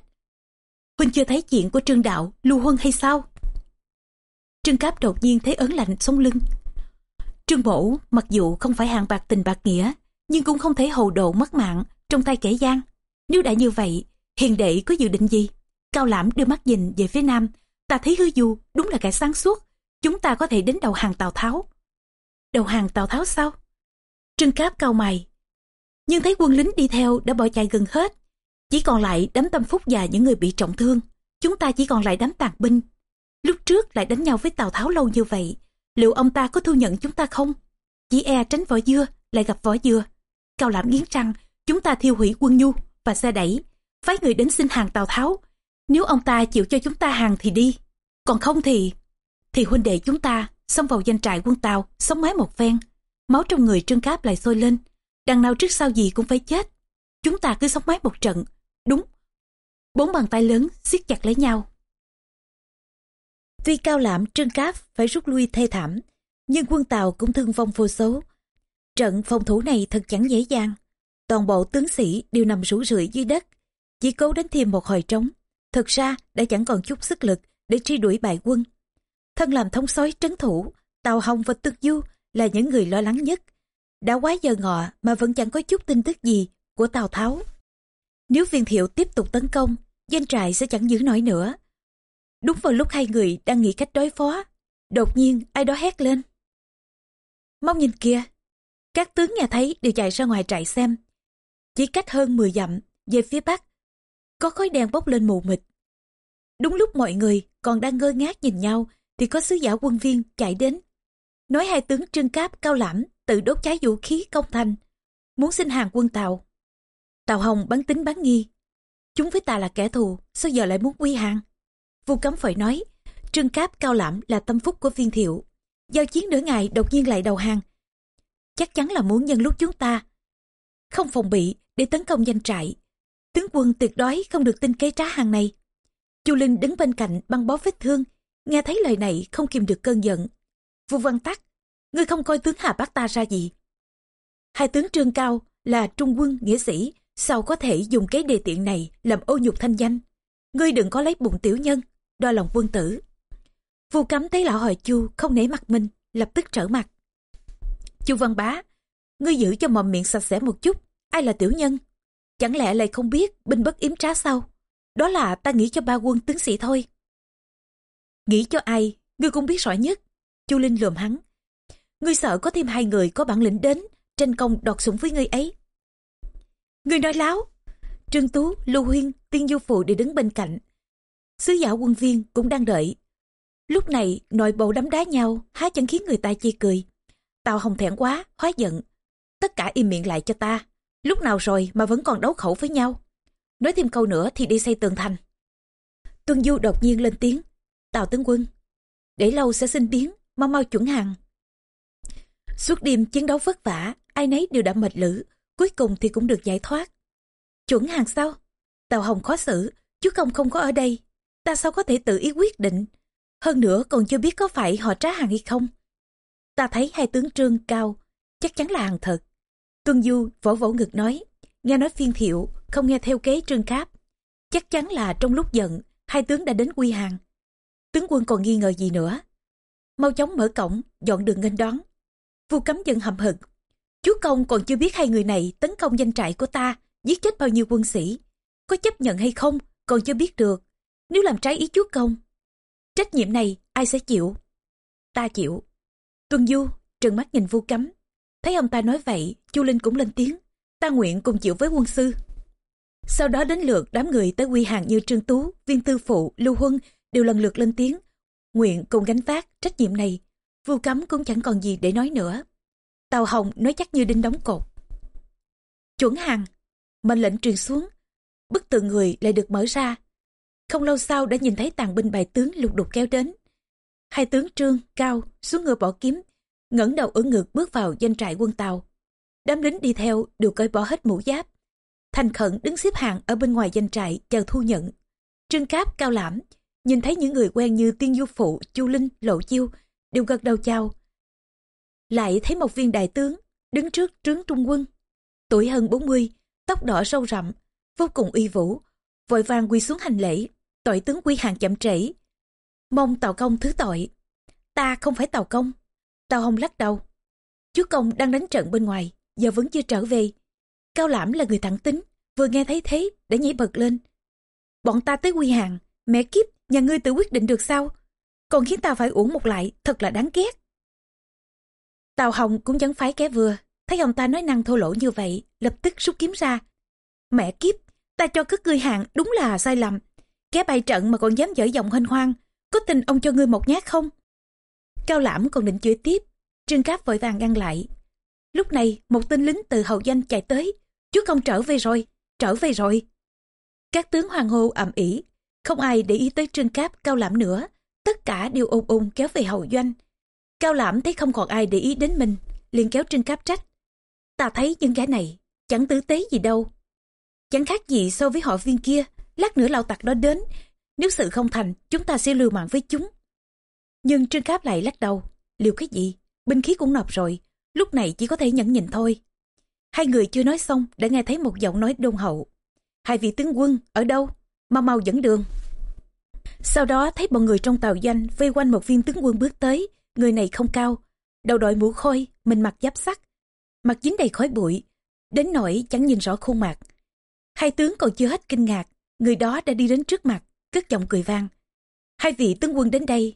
Huynh chưa thấy chuyện của trương đạo, lưu huân hay sao? Trương cáp đột nhiên thấy ớn lạnh sống lưng. Trương bổ, mặc dù không phải hàng bạc tình bạc nghĩa, nhưng cũng không thể hồ độ mất mạng trong tay kẻ gian. Nếu đã như vậy, hiền đệ có dự định gì? Cao lãm đưa mắt nhìn về phía nam. Ta thấy hư du đúng là kẻ sáng suốt. Chúng ta có thể đến đầu hàng tào tháo. Đầu hàng tào tháo sao? Trương cáp cao mày nhưng thấy quân lính đi theo đã bỏ chạy gần hết. Chỉ còn lại đám tâm phúc và những người bị trọng thương. Chúng ta chỉ còn lại đám tàn binh. Lúc trước lại đánh nhau với tào tháo lâu như vậy. Liệu ông ta có thu nhận chúng ta không? Chỉ e tránh vỏ dưa, lại gặp vỏ dưa cao lãm nghiến răng, chúng ta thiêu hủy quân nhu và xe đẩy, phái người đến xin hàng tào tháo. Nếu ông ta chịu cho chúng ta hàng thì đi. Còn không thì thì huynh đệ chúng ta xông vào danh trại quân tàu sống mái một phen. Máu trong người trương cáp lại sôi lên đằng nào trước sau gì cũng phải chết. Chúng ta cứ sống mái một trận. Đúng. Bốn bàn tay lớn siết chặt lấy nhau. Tuy cao lãm trương cáp phải rút lui thê thảm, nhưng quân tàu cũng thương vong vô số. Trận phòng thủ này thật chẳng dễ dàng. Toàn bộ tướng sĩ đều nằm rủ rượi dưới đất, chỉ cố đánh thêm một hồi trống. Thực ra đã chẳng còn chút sức lực để truy đuổi bại quân. Thân làm thống soái trấn thủ, tàu hồng và tương du là những người lo lắng nhất đã quá giờ ngọ mà vẫn chẳng có chút tin tức gì của Tào Tháo. Nếu viên thiệu tiếp tục tấn công, danh trại sẽ chẳng giữ nổi nữa. Đúng vào lúc hai người đang nghĩ cách đối phó, đột nhiên ai đó hét lên. Mau nhìn kia. các tướng nghe thấy đều chạy ra ngoài trại xem. Chỉ cách hơn 10 dặm, về phía bắc, có khói đen bốc lên mù mịt. Đúng lúc mọi người còn đang ngơ ngác nhìn nhau thì có sứ giả quân viên chạy đến. Nói hai tướng trương cáp cao lãm tự đốt cháy vũ khí công thành, muốn xin hàng quân Tàu. Tàu Hồng bắn tính bán nghi. Chúng với ta là kẻ thù, sao giờ lại muốn quy hàng? Vu cấm phải nói, trương cáp cao lãm là tâm phúc của viên thiệu. Giao chiến nửa ngày đột nhiên lại đầu hàng. Chắc chắn là muốn nhân lúc chúng ta không phòng bị để tấn công danh trại. Tướng quân tuyệt đối không được tin kế trá hàng này. Chu Linh đứng bên cạnh băng bó vết thương, nghe thấy lời này không kìm được cơn giận. Vu Văn Tắc, ngươi không coi tướng Hà Bắc ta ra gì. Hai tướng Trương Cao là trung quân nghĩa sĩ, sao có thể dùng cái đề tiện này làm ô nhục thanh danh. Ngươi đừng có lấy bụng tiểu nhân, đo lòng quân tử. Vu cấm thấy lão hỏi Chu không nể mặt mình, lập tức trở mặt. Chu Văn Bá, ngươi giữ cho mồm miệng sạch sẽ một chút, ai là tiểu nhân? Chẳng lẽ lại không biết binh bất yếm trá sao? Đó là ta nghĩ cho ba quân tướng sĩ thôi. Nghĩ cho ai, ngươi cũng biết rõ nhất. Chu Linh lườm hắn. Ngươi sợ có thêm hai người có bản lĩnh đến, tranh công đọt sủng với ngươi ấy. Ngươi nói láo. Trương Tú, Lưu Huyên, Tiên Du Phụ đều đứng bên cạnh. Sứ giả quân viên cũng đang đợi. Lúc này, nội bộ đấm đá nhau, há chẳng khiến người ta chê cười. Tào Hồng thẹn quá, hóa giận. Tất cả im miệng lại cho ta. Lúc nào rồi mà vẫn còn đấu khẩu với nhau. Nói thêm câu nữa thì đi xây tường thành. Tuân Du đột nhiên lên tiếng. Tào tướng quân. Để lâu sẽ sinh biến, mau mau chuẩn hàng. Suốt đêm chiến đấu vất vả, ai nấy đều đã mệt lử, cuối cùng thì cũng được giải thoát. Chuẩn hàng sau tàu Hồng khó xử, chú công không có ở đây. Ta sao có thể tự ý quyết định? Hơn nữa còn chưa biết có phải họ trá hàng hay không. Ta thấy hai tướng trương cao, chắc chắn là hàng thật. Tuân Du vỗ vỗ ngực nói, nghe nói phiên thiệu, không nghe theo kế trương cáp. Chắc chắn là trong lúc giận, hai tướng đã đến quy hàng. Tướng quân còn nghi ngờ gì nữa. Mau chóng mở cổng, dọn đường nghênh đón. Vu cấm dân hậm hực. Chúa công còn chưa biết hai người này tấn công danh trại của ta, giết chết bao nhiêu quân sĩ. Có chấp nhận hay không, còn chưa biết được. Nếu làm trái ý chúa công, trách nhiệm này ai sẽ chịu? Ta chịu. Tuân Du trừng mắt nhìn Vu cấm. Thấy ông ta nói vậy, Chu Linh cũng lên tiếng. Ta nguyện cùng chịu với quân sư. Sau đó đến lượt đám người tới quy hàng như Trương Tú, Viên Tư Phụ, Lưu Huân đều lần lượt lên tiếng. Nguyện cùng gánh vác trách nhiệm này. Vu cấm cũng chẳng còn gì để nói nữa. Tàu Hồng nói chắc như đinh đóng cột. Chuẩn hàng, mệnh lệnh truyền xuống. Bức tượng người lại được mở ra. Không lâu sau đã nhìn thấy tàn binh bài tướng lục đục kéo đến. Hai tướng trương, cao, xuống ngựa bỏ kiếm, ngẩng đầu ở ngược bước vào doanh trại quân Tàu. Đám lính đi theo đều cởi bỏ hết mũ giáp. Thành khẩn đứng xếp hàng ở bên ngoài doanh trại chờ thu nhận. Trương Cáp cao lãm, nhìn thấy những người quen như Tiên Du Phụ, Chu Linh, Lộ Chiêu, đều gật đầu chào. Lại thấy một viên đại tướng, đứng trước trướng trung quân. Tuổi hơn 40, tóc đỏ sâu rậm, vô cùng uy vũ, vội vàng quy xuống hành lễ, tội tướng quy hàng chậm trễ. Mong tàu công thứ tội. Ta không phải tàu công. Tàu hồng lắc đầu. Chúa công đang đánh trận bên ngoài, giờ vẫn chưa trở về. Cao Lãm là người thẳng tính, vừa nghe thấy thế, đã nhảy bật lên. Bọn ta tới quy hàng, mẹ kiếp, nhà ngươi tự quyết định được sao? Còn khiến ta phải uổng một lại, thật là đáng ghét. Tào Hồng cũng chẳng phải kẻ vừa, thấy ông ta nói năng thô lỗ như vậy, lập tức rút kiếm ra. Mẹ kiếp, ta cho cất ngươi hàng đúng là sai lầm. Kẻ bày trận mà còn dám dở giọng hênh hoang, có tin ông cho ngươi một nhát không? Cao Lãm còn định chửi tiếp, Trương Cáp vội vàng ngăn lại, Lúc này một tên lính từ hậu danh chạy tới. Chúa công trở về rồi, trở về rồi. Các tướng hoàng hô ầm ĩ, không ai để ý tới trương cáp cao lãm nữa. Tất cả đều ung ung kéo về hậu doanh. Cao lãm thấy không còn ai để ý đến mình, liền kéo trương cáp trách. Ta thấy những gái này chẳng tử tế gì đâu. Chẳng khác gì so với họ viên kia, lát nữa lao tặc đó đến. Nếu sự không thành, chúng ta sẽ lưu mạng với chúng. Nhưng trương cáp lại lắc đầu, liều cái gì, binh khí cũng nộp rồi, lúc này chỉ có thể nhẫn nhịn thôi. Hai người chưa nói xong đã nghe thấy một giọng nói đôn hậu. Hai vị tướng quân ở đâu? Mau mau dẫn đường. Sau đó thấy bọn người trong tàu danh vây quanh một viên tướng quân bước tới, người này không cao, đầu đội mũ khôi, mình mặc giáp sắt. mặt dính đầy khói bụi, đến nỗi chẳng nhìn rõ khuôn mặt. Hai tướng còn chưa hết kinh ngạc, người đó đã đi đến trước mặt, cất giọng cười vang. Hai vị tướng quân đến đây,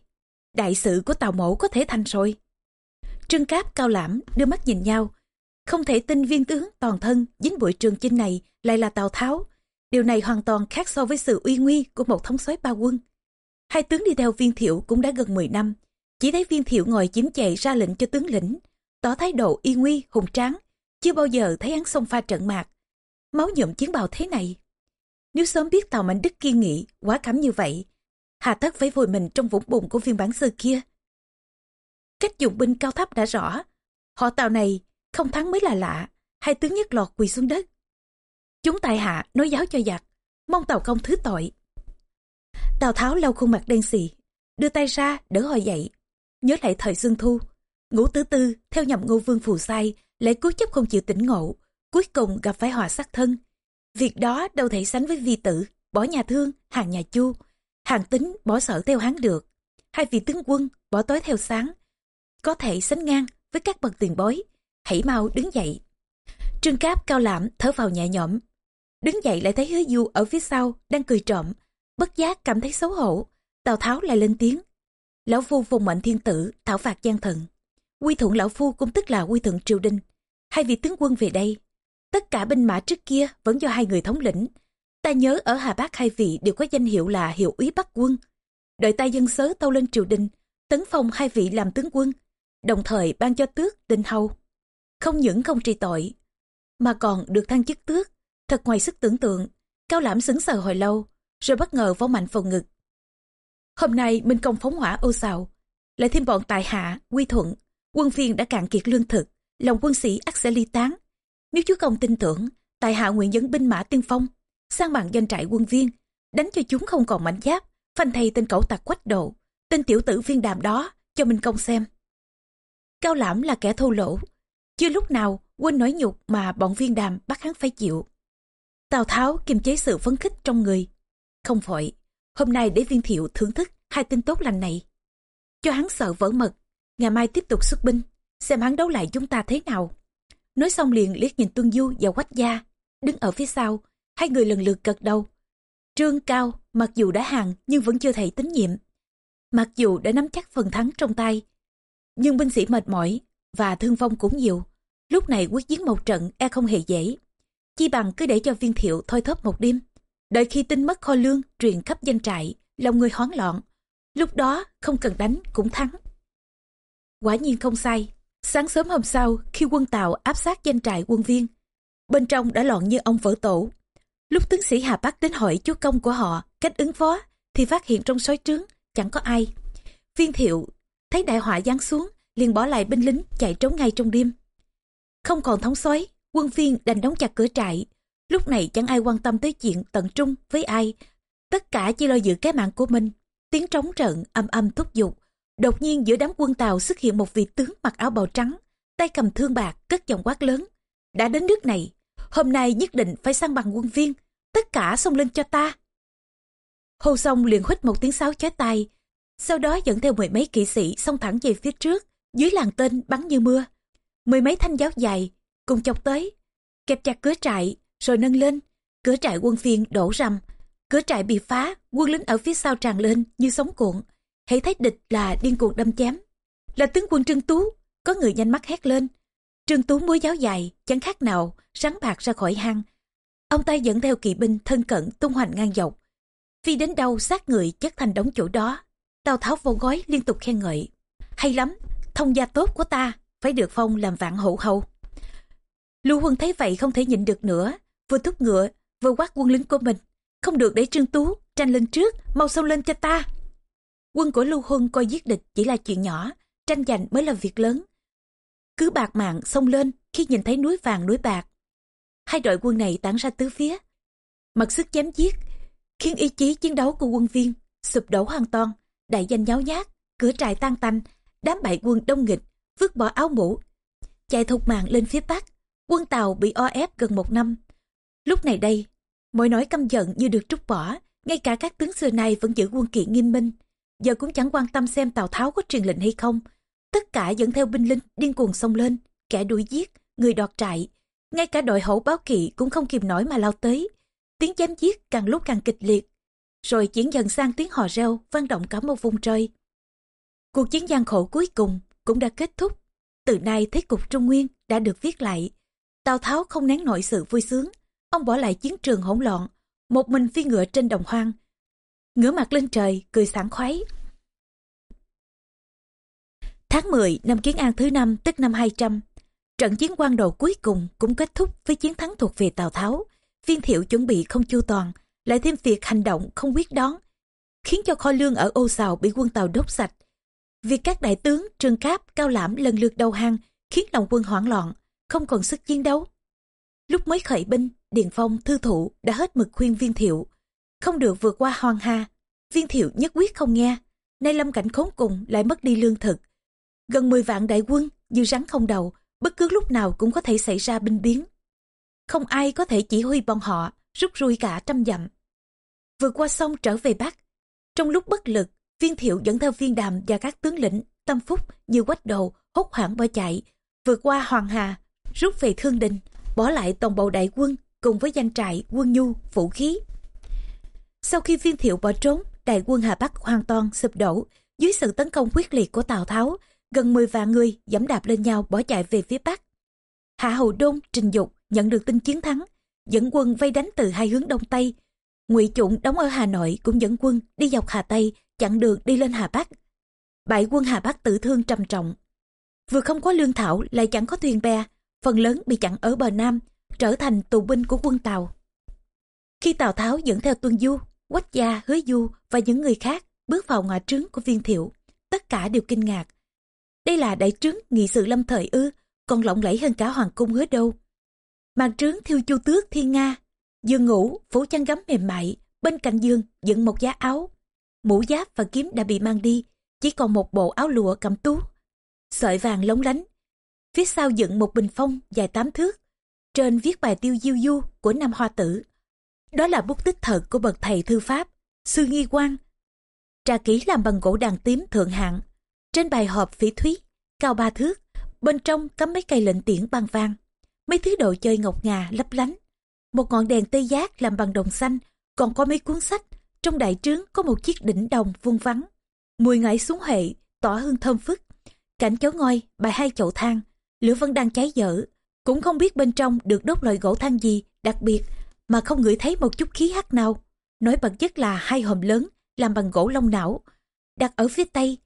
đại sự của tàu Mẫu có thể thành rồi. Trương Cáp cao lãm đưa mắt nhìn nhau, không thể tin viên tướng toàn thân dính bụi trường chinh này lại là Tào Tháo. Điều này hoàn toàn khác so với sự uy nguy của một thống soái ba quân. Hai tướng đi theo viên thiệu cũng đã gần 10 năm, chỉ thấy viên thiệu ngồi chiếm chạy ra lệnh cho tướng lĩnh, tỏ thái độ y nguy, hùng tráng, chưa bao giờ thấy hắn xông pha trận mạc. Máu nhuộm chiến bào thế này. Nếu sớm biết tàu Mạnh Đức kiên nghị, quá cảm như vậy, hà tất phải vùi mình trong vũng bùn của viên bản sư kia. Cách dùng binh cao thấp đã rõ, họ tàu này không thắng mới là lạ, hai tướng nhất lọt quỳ xuống đất. Chúng tài hạ nói giáo cho giặc, mong tàu công thứ tội. Tào Tháo lau khuôn mặt đen xì, đưa tay ra đỡ hồi dậy, nhớ lại thời xuân thu. Ngũ tứ tư theo nhầm ngô vương phù sai lại cố chấp không chịu tỉnh ngộ, cuối cùng gặp phải hòa sát thân. Việc đó đâu thể sánh với vi tử, bỏ nhà thương, hàng nhà chu, hàng tính bỏ sở theo hắn được. Hai vị tướng quân bỏ tối theo sáng, có thể sánh ngang với các bậc tiền bối. Hãy mau đứng dậy. Trương Cáp cao lãm thở vào nhẹ nhõm. Đứng dậy lại thấy hứa du ở phía sau đang cười trộm, bất giác cảm thấy xấu hổ. Tào Tháo lại lên tiếng. Lão Phu vùng mệnh thiên tử, thảo phạt gian thần. Quy thuận Lão Phu cũng tức là quy thuận triều đình. Hai vị tướng quân về đây. Tất cả binh mã trước kia vẫn do hai người thống lĩnh. Ta nhớ ở Hà Bắc hai vị đều có danh hiệu là hiệu úy Bắc quân. Đợi ta dân sớ tâu lên triều đình, tấn phong hai vị làm tướng quân, đồng thời ban cho tước đình hầu. Không những không trị tội, mà còn được thăng chức tước, thật ngoài sức tưởng tượng. Cao lãm xứng sờ hồi lâu, rồi bất ngờ vỗ mạnh vào ngực. Hôm nay Minh Công phóng hỏa ô xào, lại thêm bọn tài hạ, quy thuận, quân phiên đã cạn kiệt lương thực, lòng quân sĩ ắt sẽ ly tán. Nếu chúa công tin tưởng, tài hạ nguyện dẫn binh mã tiên phong, sang bằng doanh trại quân viên, đánh cho chúng không còn mảnh giáp, phanh thầy tên cẩu tặc quách độ, tên tiểu tử viên đàm đó, cho Minh Công xem. Cao lãm là kẻ thô lỗ, chưa lúc nào quên nỗi nhục mà bọn viên đàm bắt hắn phải chịu. Tào Tháo kiềm chế sự phấn khích trong người. Không vội, hôm nay để viên thiệu thưởng thức hai tin tốt lành này. Cho hắn sợ vỡ mật, ngày mai tiếp tục xuất binh, xem hắn đấu lại chúng ta thế nào. Nói xong liền liếc nhìn Tuân Du và Quách Gia, đứng ở phía sau, hai người lần lượt gật đầu. Trương Cao, mặc dù đã hàng nhưng vẫn chưa thể tín nhiệm. Mặc dù đã nắm chắc phần thắng trong tay, nhưng binh sĩ mệt mỏi và thương vong cũng nhiều. Lúc này quyết chiến một trận e không hề dễ. Chi bằng cứ để cho viên thiệu thôi thóp một đêm. Đợi khi tin mất kho lương truyền khắp danh trại, lòng người hoảng loạn. Lúc đó không cần đánh cũng thắng. Quả nhiên không sai. Sáng sớm hôm sau, khi quân Tàu áp sát danh trại quân viên, bên trong đã loạn như ông vỡ tổ. Lúc tướng sĩ Hà Bắc đến hỏi chúa công của họ cách ứng phó, thì phát hiện trong sói trướng chẳng có ai. Viên thiệu thấy đại họa giáng xuống, liền bỏ lại binh lính chạy trốn ngay trong đêm. Không còn thống soái quân viên đành đóng chặt cửa trại. Lúc này chẳng ai quan tâm tới chuyện tận trung với ai. Tất cả chỉ lo giữ cái mạng của mình. Tiếng trống trận âm âm thúc giục. Đột nhiên giữa đám quân tàu xuất hiện một vị tướng mặc áo bào trắng, tay cầm thương bạc, cất giọng quát lớn. Đã đến nước này, hôm nay nhất định phải sang bằng quân viên, tất cả xông lên cho ta. hô xong liền huýt một tiếng sáo chói tai, sau đó dẫn theo mười mấy kỵ sĩ xông thẳng về phía trước, dưới làng tên bắn như mưa. Mười mấy thanh giáo dài cùng chọc tới, kẹp chặt cửa trại rồi nâng lên. Cửa trại quân phiên đổ rầm, cửa trại bị phá, quân lính ở phía sau tràn lên như sóng cuộn. Hãy thấy địch là điên cuồng đâm chém. Là tướng quân Trương Tú, có người nhanh mắt hét lên. Trương Tú múa giáo dài, chẳng khác nào, rắn bạc ra khỏi hang. Ông ta dẫn theo kỵ binh thân cận tung hoành ngang dọc. Phi đến đâu sát người chất thành đống chỗ đó. Tào Tháo vô gói liên tục khen ngợi. Hay lắm, thông gia tốt của ta, phải được phong làm vạn hậu hầu. Lưu Huân thấy vậy không thể nhịn được nữa, vừa thúc ngựa, vừa quát quân lính của mình. Không được để Trương Tú tranh lên trước, mau xông lên cho ta. Quân của Lưu Huân coi giết địch chỉ là chuyện nhỏ, tranh giành mới là việc lớn. Cứ bạc mạng xông lên khi nhìn thấy núi vàng núi bạc. Hai đội quân này tản ra tứ phía. Mặc sức chém giết, khiến ý chí chiến đấu của quân viên sụp đổ hoàn toàn, đại danh nháo nhác, cửa trại tan tanh, đám bại quân đông nghịch, vứt bỏ áo mũ, chạy thục mạng lên phía bắc. Quân Tàu bị o ép gần một năm. Lúc này đây, mọi nỗi căm giận như được trút bỏ, ngay cả các tướng xưa nay vẫn giữ quân kỵ nghiêm minh. Giờ cũng chẳng quan tâm xem Tào Tháo có truyền lệnh hay không. Tất cả dẫn theo binh lính điên cuồng xông lên, kẻ đuổi giết, người đoạt trại. Ngay cả đội hậu báo kỵ cũng không kìm nổi mà lao tới. Tiếng chém giết càng lúc càng kịch liệt. Rồi chuyển dần sang tiếng hò reo vang động cả một vùng trời. Cuộc chiến gian khổ cuối cùng cũng đã kết thúc. Từ nay thế cục Trung Nguyên đã được viết lại. Tào Tháo không nén nổi sự vui sướng. Ông bỏ lại chiến trường hỗn loạn, một mình phi ngựa trên đồng hoang. Ngửa mặt lên trời, cười sảng khoái. Tháng 10 năm Kiến An thứ năm tức năm 200, trận chiến quan đầu cuối cùng cũng kết thúc với chiến thắng thuộc về Tào Tháo. Viên thiệu chuẩn bị không chu toàn, lại thêm việc hành động không quyết đoán, khiến cho kho lương ở âu xào bị quân Tàu đốt sạch. Việc các đại tướng Trương Cáp, Cao Lãm lần lượt đầu hàng khiến lòng quân hoảng loạn, không còn sức chiến đấu. Lúc mới khởi binh, Điền Phong thư thụ đã hết mực khuyên viên thiệu, không được vượt qua hoàng hà. Viên thiệu nhất quyết không nghe, nay lâm cảnh khốn cùng lại mất đi lương thực. Gần 10 vạn đại quân như rắn không đầu, bất cứ lúc nào cũng có thể xảy ra binh biến. Không ai có thể chỉ huy bọn họ, rút lui cả trăm dặm. Vượt qua sông trở về Bắc. Trong lúc bất lực, viên thiệu dẫn theo viên đàm và các tướng lĩnh, tâm phúc như quách đồ, hốt hoảng bỏ chạy, vượt qua Hoàng Hà, rút về Thương Đình, bỏ lại toàn bộ đại quân cùng với danh trại, quân nhu, vũ khí. Sau khi viên thiệu bỏ trốn, đại quân Hà Bắc hoàn toàn sụp đổ dưới sự tấn công quyết liệt của Tào Tháo, gần 10 vạn người dẫm đạp lên nhau bỏ chạy về phía Bắc. Hạ Hầu Đôn, Trình Dục nhận được tin chiến thắng, dẫn quân vây đánh từ hai hướng đông tây. Ngụy Trụng đóng ở Hà Nội cũng dẫn quân đi dọc Hà Tây, chặn đường đi lên Hà Bắc. Bại quân Hà Bắc tử thương trầm trọng. Vừa không có lương thảo lại chẳng có thuyền bè, phần lớn bị chặn ở bờ Nam, trở thành tù binh của quân Tàu. Khi Tào Tháo dẫn theo Tuân Du, Quách Gia, Hứa Du và những người khác bước vào ngõ trướng của viên thiệu, tất cả đều kinh ngạc. Đây là đại trướng nghị sự lâm thời ư, còn lộng lẫy hơn cả hoàng cung hứa đâu. Màn trướng thiêu chu tước thiên nga, giường ngủ phủ chăn gấm mềm mại, bên cạnh giường dựng một giá áo. Mũ giáp và kiếm đã bị mang đi, chỉ còn một bộ áo lụa cầm tú. Sợi vàng lóng lánh. Phía sau dựng một bình phong dài tám thước. Trên viết bài tiêu diêu du của Nam Hoa Tử. Đó là bút tích thật của bậc thầy thư pháp, sư nghi quang Trà ký làm bằng gỗ đàn tím thượng hạng. Trên bài họp phỉ thúy, cao ba thước, bên trong cắm mấy cây lệnh tiễn bằng vàng mấy thứ đồ chơi ngọc ngà lấp lánh. Một ngọn đèn tây giác làm bằng đồng xanh, còn có mấy cuốn sách. Trong đại trướng có một chiếc đỉnh đồng vuông vắng. Mùi ngải xuống hệ, tỏa hương thơm phức. Cảnh chó ngôi, bài hai chậu than, lửa vẫn đang cháy dở. Cũng không biết bên trong được đốt loại gỗ than gì đặc biệt mà không ngửi thấy một chút khí hắc nào. Nói bật nhất là hai hòm lớn làm bằng gỗ lông não, đặt ở phía tây.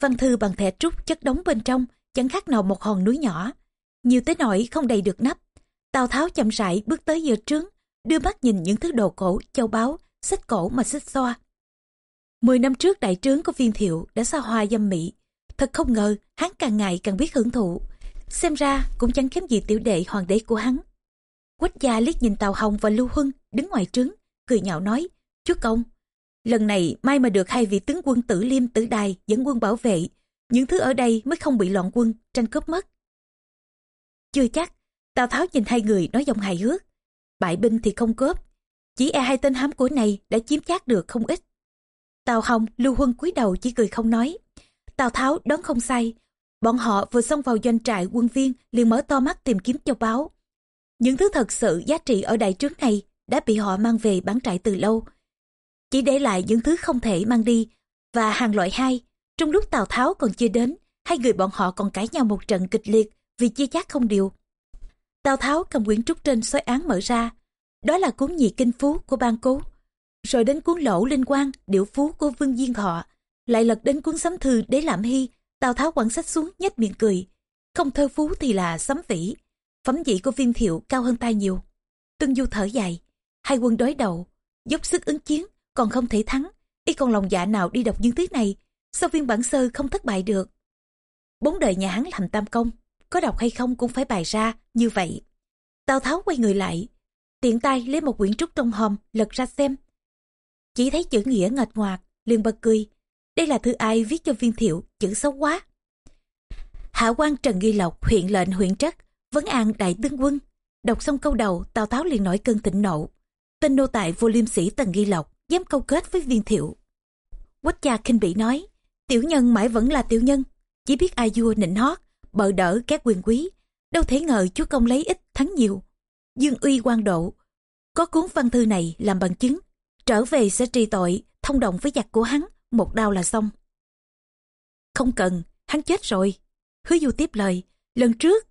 Văn thư bằng thẻ trúc chất đóng bên trong, chẳng khác nào một hòn núi nhỏ nhiều tới nỗi không đầy được nắp. Tào Tháo chậm rãi bước tới giờ trướng, đưa mắt nhìn những thứ đồ cổ, châu báu, sách cổ mà xích xoa. Mười năm trước đại trướng của viên thiệu đã xa hoa dâm mỹ. Thật không ngờ, hắn càng ngày càng biết hưởng thụ. Xem ra cũng chẳng kém gì tiểu đệ hoàng đế của hắn. Quách gia liếc nhìn Tào Hồng và Lưu Huân đứng ngoài trướng, cười nhạo nói, chúa công, lần này may mà được hai vị tướng quân tử liêm tử đài dẫn quân bảo vệ, những thứ ở đây mới không bị loạn quân, tranh cướp mất. Chưa chắc, Tào Tháo nhìn hai người nói giọng hài hước. Bại binh thì không cướp, chỉ e hai tên hám của này đã chiếm chắc được không ít. Tào Hồng, Lưu Huân cúi đầu chỉ cười không nói. Tào Tháo đoán không sai, bọn họ vừa xông vào doanh trại quân viên liền mở to mắt tìm kiếm châu báu. Những thứ thật sự giá trị ở đại trướng này đã bị họ mang về bán trại từ lâu. Chỉ để lại những thứ không thể mang đi và hàng loại hai. Trong lúc Tào Tháo còn chưa đến, hai người bọn họ còn cãi nhau một trận kịch liệt vì chia chác không điều. Tào Tháo cầm quyển trúc trên xoáy án mở ra, đó là cuốn nhị kinh phú của ban cố. Rồi đến cuốn lỗ linh quan, điệu phú của Vương Diên họ, lại lật đến cuốn sấm thư đế Lạm Hy, Tào Tháo quẳng sách xuống nhếch miệng cười. Không thơ phú thì là sấm vĩ, phẩm vị của viên thiệu cao hơn ta nhiều. Tương Du thở dài, hai quân đối đầu, dốc sức ứng chiến, còn không thể thắng, y còn lòng dạ nào đi đọc những tiết này, sao viên bản sơ không thất bại được. Bốn đời nhà hắn làm tam công, có đọc hay không cũng phải bài ra như vậy. Tào Tháo quay người lại, tiện tay lấy một quyển trúc trong hòm lật ra xem. Chỉ thấy chữ nghĩa ngạch ngoạc, liền bật cười. Đây là thư ai viết cho viên thiệu, chữ xấu quá. Hạ quan Trần Ghi Lộc huyện lệnh huyện trắc, vấn an đại tướng quân. Đọc xong câu đầu, Tào Tháo liền nổi cơn thịnh nộ. Tên nô tài vô liêm sĩ Tần Ghi Lộc dám câu kết với viên thiệu. Quách cha khinh bị nói, tiểu nhân mãi vẫn là tiểu nhân, chỉ biết ai vua nịnh hót, bợ đỡ các quyền quý đâu thể ngờ chúa công lấy ít thắng nhiều. Dương uy quan độ, có cuốn văn thư này làm bằng chứng, trở về sẽ trì tội, thông đồng với giặc của hắn, một đao là xong. Không cần, hắn chết rồi. Hứa du tiếp lời, lần trước,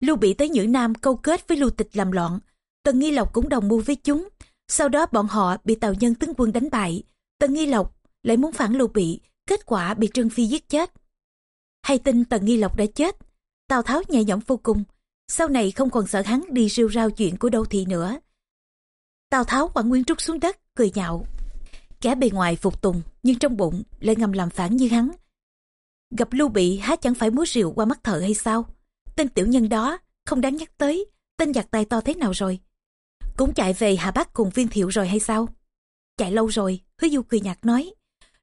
Lưu Bị tới Nhữ Nam câu kết với Lưu Tịch làm loạn, Tần Nghi Lộc cũng đồng mưu với chúng. Sau đó bọn họ bị Tào nhân tướng quân đánh bại. Tần Nghi Lộc lại muốn phản Lưu Bị, kết quả bị Trương Phi giết chết. Hay tin Tần Nghi Lộc đã chết, Tào Tháo nhẹ nhõm vô cùng. Sau này không còn sợ hắn đi rêu rao chuyện của đô thị nữa. Tào Tháo quẳng nguyên trúc xuống đất, cười nhạo. Kẻ bề ngoài phục tùng, nhưng trong bụng lại ngầm làm phản như hắn. Gặp Lưu Bị há chẳng phải múa rượu qua mắt thợ hay sao? Tên tiểu nhân đó, không đáng nhắc tới, tên giặc tay to thế nào rồi? Cũng chạy về Hà Bắc cùng viên thiệu rồi hay sao? Chạy lâu rồi, hứa du cười nhạt nói.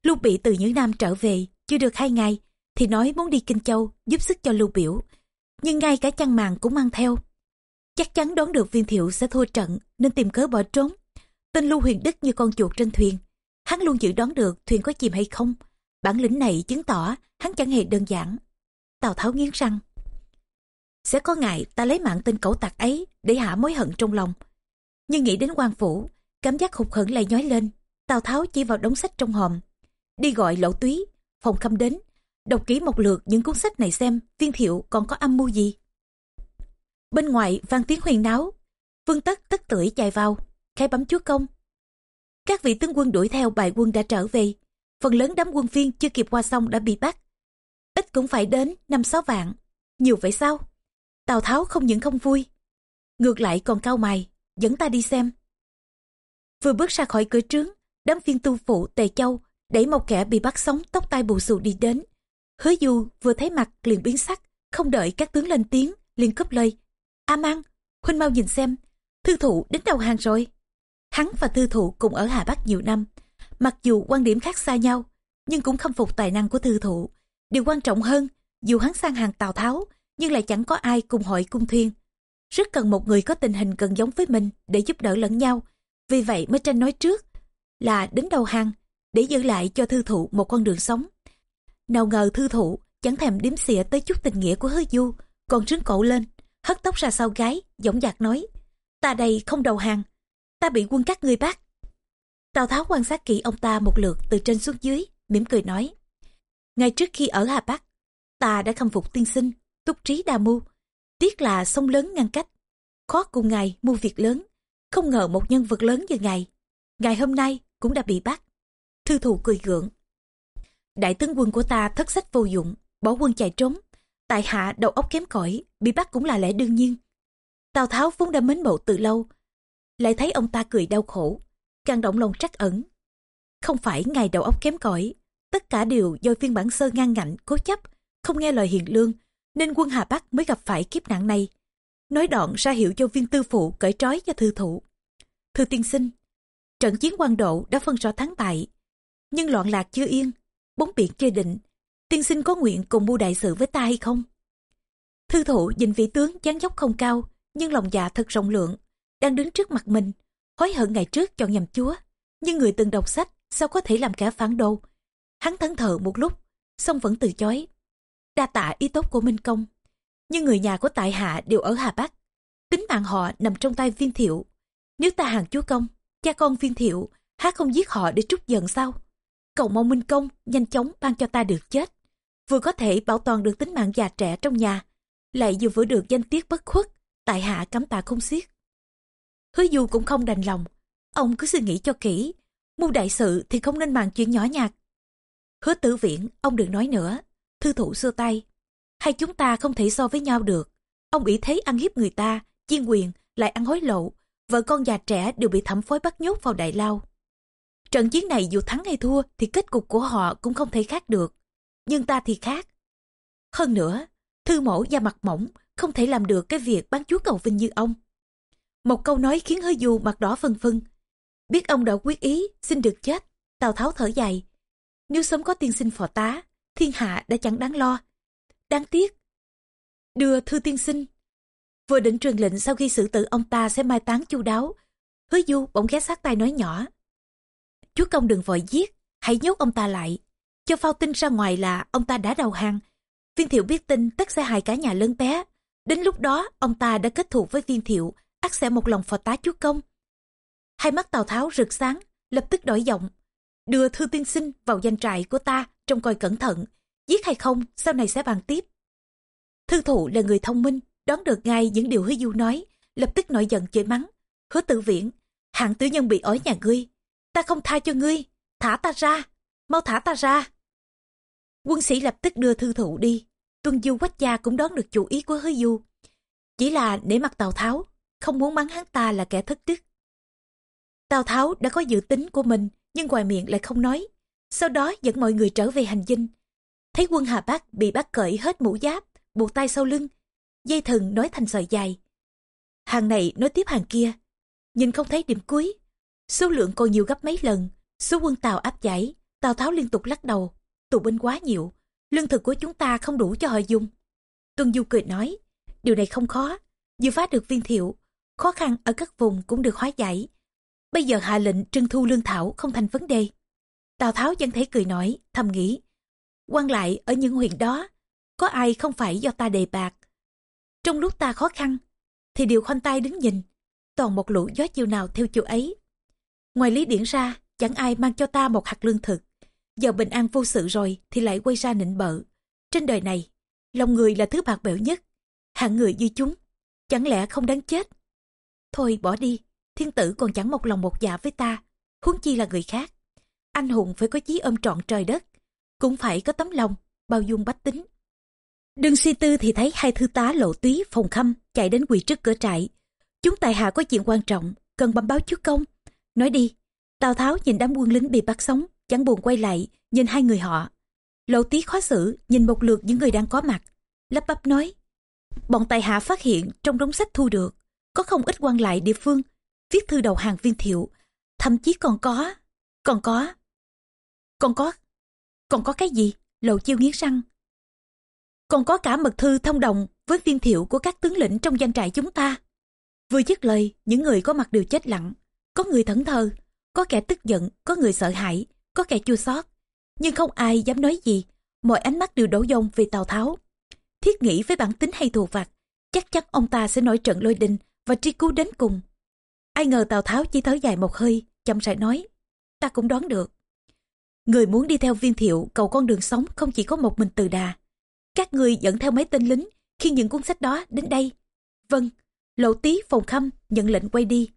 Lưu Bị từ những Nam trở về, chưa được hai ngày, thì nói muốn đi Kinh Châu giúp sức cho Lưu Biểu. Nhưng ngay cả chăn màn cũng mang theo. Chắc chắn đoán được viên thiệu sẽ thua trận nên tìm cớ bỏ trốn. Tên Lưu Huyền Đức như con chuột trên thuyền. Hắn luôn dự đoán được thuyền có chìm hay không. Bản lĩnh này chứng tỏ hắn chẳng hề đơn giản. Tào Tháo nghiến răng. Sẽ có ngại ta lấy mạng tên cẩu tặc ấy để hạ mối hận trong lòng. Nhưng nghĩ đến quan phủ, cảm giác hụt hẫng lại nhói lên. Tào Tháo chỉ vào đống sách trong hòm. Đi gọi lỗ túy, phòng khâm đến. Đọc kỹ một lượt những cuốn sách này xem viên thiệu còn có âm mưu gì. Bên ngoài vang tiếng huyền náo. Vương tất tất tưởi chạy vào, khai bấm chúa công. Các vị tướng quân đuổi theo bài quân đã trở về. Phần lớn đám quân phiên chưa kịp qua sông đã bị bắt. Ít cũng phải đến năm sáu vạn. Nhiều vậy sao? Tào Tháo không những không vui. Ngược lại còn cao mày, dẫn ta đi xem. Vừa bước ra khỏi cửa trướng, đám viên tu phụ Tề Châu đẩy một kẻ bị bắt sống tóc tai bù xù đi đến. Hứa du vừa thấy mặt liền biến sắc, không đợi các tướng lên tiếng, liền cướp lời. A mang, huynh mau nhìn xem, thư thụ đến đầu hàng rồi. Hắn và thư thụ cùng ở Hà Bắc nhiều năm, mặc dù quan điểm khác xa nhau, nhưng cũng khâm phục tài năng của thư thụ. Điều quan trọng hơn, dù hắn sang hàng Tào Tháo, nhưng lại chẳng có ai cùng hội cung thiên Rất cần một người có tình hình gần giống với mình để giúp đỡ lẫn nhau. Vì vậy mới tranh nói trước là đến đầu hàng để giữ lại cho thư thụ một con đường sống. Nào ngờ thư thụ chẳng thèm đếm xỉa tới chút tình nghĩa của hứa du, còn trứng cổ lên, hất tóc ra sau gái, dõng dạc nói, ta đây không đầu hàng, ta bị quân các ngươi bắt. Tào Tháo quan sát kỹ ông ta một lượt từ trên xuống dưới, mỉm cười nói, ngay trước khi ở Hà Bắc, ta đã khâm phục tiên sinh, túc trí đa mưu, tiếc là sông lớn ngăn cách, khó cùng ngài mưu việc lớn, không ngờ một nhân vật lớn như ngài, ngày hôm nay cũng đã bị bắt. Thư thù cười gượng. Đại tướng quân của ta thất sách vô dụng, bỏ quân chạy trốn. Tại hạ đầu óc kém cỏi, bị bắt cũng là lẽ đương nhiên. Tào Tháo vốn đã mến mộ từ lâu, lại thấy ông ta cười đau khổ, càng động lòng trắc ẩn. Không phải ngài đầu óc kém cỏi, tất cả đều do phiên bản sơ ngang ngạnh, cố chấp, không nghe lời hiền lương, nên quân Hà Bắc mới gặp phải kiếp nạn này. Nói đoạn ra hiệu cho viên tư phụ cởi trói cho thư thụ. Thư tiên sinh, trận chiến quan độ đã phân rõ thắng bại, nhưng loạn lạc chưa yên, bốn biển chưa định. Tiên sinh có nguyện cùng mưu đại sự với ta hay không? Thư thụ nhìn vị tướng dáng dốc không cao, nhưng lòng dạ thật rộng lượng, đang đứng trước mặt mình, hối hận ngày trước chọn nhầm chúa. Nhưng người từng đọc sách, sao có thể làm kẻ phản đồ? Hắn thẫn thờ một lúc, xong vẫn từ chối. Đa tạ ý tốt của Minh Công. Nhưng người nhà của tại hạ đều ở Hà Bắc. Tính mạng họ nằm trong tay viên thiệu. Nếu ta hàng chúa công, cha con viên thiệu, há không giết họ để trút giận sao? cầu mong minh công nhanh chóng ban cho ta được chết vừa có thể bảo toàn được tính mạng già trẻ trong nhà lại vừa vừa được danh tiết bất khuất tại hạ cấm tạ không xiết hứa du cũng không đành lòng. Ông cứ suy nghĩ cho kỹ. Mưu đại sự thì không nên màng chuyện nhỏ nhặt. Hứa tử viễn ông đừng nói nữa. Thư thủ xưa tay. Hai chúng ta không thể so với nhau được. Ông ý thấy ăn hiếp người ta chiên quyền lại ăn hối lộ. Vợ con già trẻ đều bị thẩm phối bắt nhốt vào đại lao. Trận chiến này dù thắng hay thua thì kết cục của họ cũng không thể khác được. Nhưng ta thì khác. Hơn nữa, thư mẫu da mặt mỏng không thể làm được cái việc bán chúa cầu vinh như ông. Một câu nói khiến hơi dù mặt đỏ phân phân. Biết ông đã quyết ý xin được chết, Tào Tháo thở dài. Nếu sớm có tiên sinh phò tá, thiên hạ đã chẳng đáng lo. Đáng tiếc. Đưa thư tiên sinh. Vừa định truyền lệnh sau khi xử tử ông ta sẽ mai táng chu đáo. Hứa du bỗng ghé sát tay nói nhỏ chúa công đừng vội giết, hãy nhốt ông ta lại. Cho phao tin ra ngoài là ông ta đã đầu hàng. Viên thiệu biết tin tất sẽ hại cả nhà lớn bé. Đến lúc đó, ông ta đã kết thù với viên thiệu, ắt sẽ một lòng phò tá chúa công. Hai mắt Tào Tháo rực sáng, lập tức đổi giọng. Đưa thư tiên sinh vào danh trại của ta, trông coi cẩn thận. Giết hay không, sau này sẽ bàn tiếp. Thư thụ là người thông minh, đoán được ngay những điều hứa du nói, lập tức nổi giận chửi mắng. Hứa tự viễn, hạng tử nhân bị ói nhà ngươi. Ta không tha cho ngươi, thả ta ra, mau thả ta ra. Quân sĩ lập tức đưa thư thụ đi. Tuân Du Quách Gia cũng đoán được chủ ý của hứa du. Chỉ là để mặt Tào Tháo, không muốn mắng hắn ta là kẻ thất đức. Tào Tháo đã có dự tính của mình, nhưng ngoài miệng lại không nói. Sau đó dẫn mọi người trở về hành dinh. Thấy quân Hà Bắc bị bắt cởi hết mũ giáp, buộc tay sau lưng, dây thừng nói thành sợi dài. Hàng này nói tiếp hàng kia, nhìn không thấy điểm cuối. Số lượng còn nhiều gấp mấy lần, số quân Tàu áp giải, Tào Tháo liên tục lắc đầu, tù binh quá nhiều, lương thực của chúng ta không đủ cho họ dùng. Tuân Du cười nói, điều này không khó, vừa phá được viên thiệu, khó khăn ở các vùng cũng được hóa giải. Bây giờ hạ lệnh trưng thu lương thảo không thành vấn đề. Tào Tháo vẫn thấy cười nói, thầm nghĩ, quan lại ở những huyện đó, có ai không phải do ta đề bạc. Trong lúc ta khó khăn, thì đều khoanh tay đứng nhìn, toàn một lũ gió chiều nào theo chiều ấy. Ngoài lý điển ra, chẳng ai mang cho ta một hạt lương thực. Giờ bình an vô sự rồi thì lại quay ra nịnh bợ. Trên đời này, lòng người là thứ bạc bẽo nhất. Hạng người như chúng, chẳng lẽ không đáng chết? Thôi bỏ đi, thiên tử còn chẳng một lòng một dạ với ta, huống chi là người khác. Anh hùng phải có chí ôm trọn trời đất, cũng phải có tấm lòng, bao dung bách tính. đừng suy tư thì thấy hai thư tá lộ túy phòng khâm chạy đến quỳ trước cửa trại. Chúng tài hạ có chuyện quan trọng, cần bẩm báo chúa công. Nói đi, Tào Tháo nhìn đám quân lính bị bắt sống, chẳng buồn quay lại, nhìn hai người họ. Lộ tí khó xử, nhìn một lượt những người đang có mặt. Lắp bắp nói, bọn tài hạ phát hiện trong đống sách thu được, có không ít quan lại địa phương, viết thư đầu hàng viên thiệu, thậm chí còn có, còn có, còn có, còn có cái gì? Lộ chiêu nghiến răng. Còn có cả mật thư thông đồng với viên thiệu của các tướng lĩnh trong danh trại chúng ta. Vừa dứt lời, những người có mặt đều chết lặng. Có người thẫn thờ, có kẻ tức giận, có người sợ hãi, có kẻ chua xót. Nhưng không ai dám nói gì, mọi ánh mắt đều đổ dông về Tào Tháo. Thiết nghĩ với bản tính hay thù vặt, chắc chắn ông ta sẽ nổi trận lôi đình và tri cứu đến cùng. Ai ngờ Tào Tháo chỉ thở dài một hơi, chậm rãi nói, ta cũng đoán được. Người muốn đi theo viên thiệu cầu con đường sống không chỉ có một mình từ đà. Các người dẫn theo mấy tên lính khi những cuốn sách đó đến đây. Vâng, lộ tí phòng khâm nhận lệnh quay đi.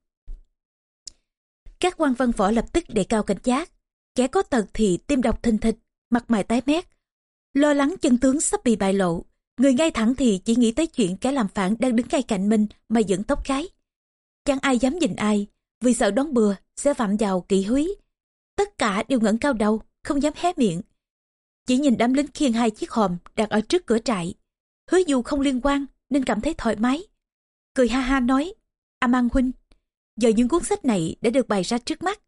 Các quan văn võ lập tức đề cao cảnh giác. Kẻ có tật thì tim độc thình thịch, mặt mày tái mét. Lo lắng chân tướng sắp bị bại lộ. Người ngay thẳng thì chỉ nghĩ tới chuyện kẻ làm phản đang đứng ngay cạnh mình mà dẫn tóc cái. Chẳng ai dám nhìn ai, vì sợ đón bừa sẽ phạm vào kỵ húy. Tất cả đều ngẩng cao đầu, không dám hé miệng. Chỉ nhìn đám lính khiêng hai chiếc hòm đặt ở trước cửa trại. Hứa dù không liên quan nên cảm thấy thoải mái. Cười ha ha nói, A Mang Huynh, giờ những cuốn sách này đã được bày ra trước mắt.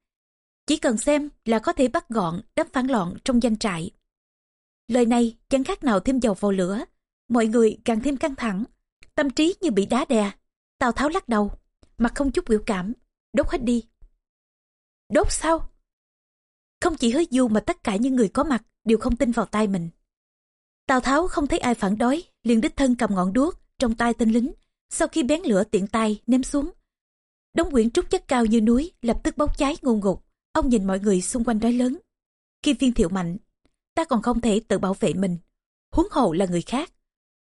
Chỉ cần xem là có thể bắt gọn đám phản loạn trong danh trại. Lời này chẳng khác nào thêm dầu vào lửa. Mọi người càng thêm căng thẳng, tâm trí như bị đá đè. Tào Tháo lắc đầu, mặt không chút biểu cảm, đốt hết đi. Đốt sao? Không chỉ hứa du mà tất cả những người có mặt đều không tin vào tay mình. Tào Tháo không thấy ai phản đối, liền đích thân cầm ngọn đuốc trong tay tên lính, sau khi bén lửa tiện tay ném xuống. Đống quyển trúc chất cao như núi lập tức bốc cháy ngôn ngục. Ông nhìn mọi người xung quanh nói lớn. Khi viên thiệu mạnh, ta còn không thể tự bảo vệ mình. Huống hồ là người khác.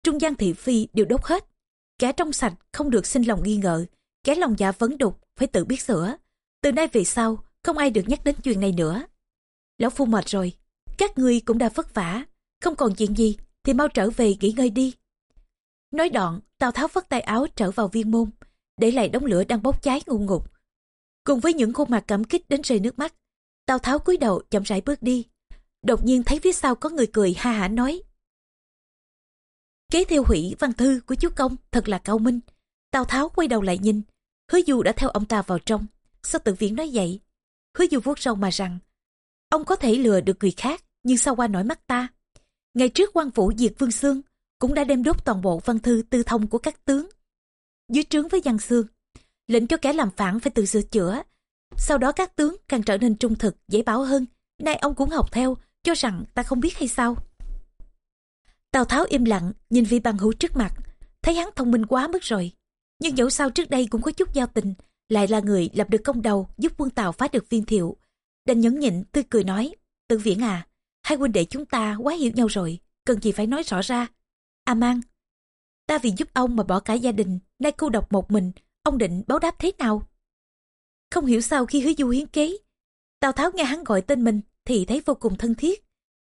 Trung gian thị phi đều đốt hết. Kẻ trong sạch không được sinh lòng nghi ngờ. Kẻ lòng dạ vấn đục phải tự biết sửa. Từ nay về sau, không ai được nhắc đến chuyện này nữa. Lão Phu mệt rồi. Các ngươi cũng đã vất vả. Không còn chuyện gì thì mau trở về nghỉ ngơi đi. Nói đoạn, Tào Tháo vất tay áo trở vào viên môn, để lại đống lửa đang bốc cháy ngu ngục. Cùng với những khuôn mặt cảm kích đến rơi nước mắt, Tào Tháo cúi đầu chậm rãi bước đi. Đột nhiên thấy phía sau có người cười ha hả nói. Kế theo hủy văn thư của chú công thật là cao minh. Tào Tháo quay đầu lại nhìn, hứa du đã theo ông ta vào trong. Sao tự viễn nói vậy? Hứa du vuốt râu mà rằng, ông có thể lừa được người khác, nhưng sao qua nổi mắt ta? Ngày trước quan phủ diệt Vương Sương cũng đã đem đốt toàn bộ văn thư tư thông của các tướng. Dưới trướng với Giang Sương, lệnh cho kẻ làm phản phải tự sửa chữa. Sau đó các tướng càng trở nên trung thực, dễ bảo hơn. Nay ông cũng học theo, cho rằng ta không biết hay sao. Tào Tháo im lặng, nhìn vị bằng hữu trước mặt. thấy hắn thông minh quá mức rồi. Nhưng dẫu sao trước đây cũng có chút giao tình, lại là người lập được công đầu giúp quân Tào phá được viên thiệu. Đành nhẫn nhịn tươi cười nói, tự viễn à, hai huynh đệ chúng ta quá hiểu nhau rồi, cần gì phải nói rõ ra. A mang, ta vì giúp ông mà bỏ cả gia đình, nay cô độc một mình, ông định báo đáp thế nào? Không hiểu sao khi hứa du hiến kế, Tào Tháo nghe hắn gọi tên mình thì thấy vô cùng thân thiết,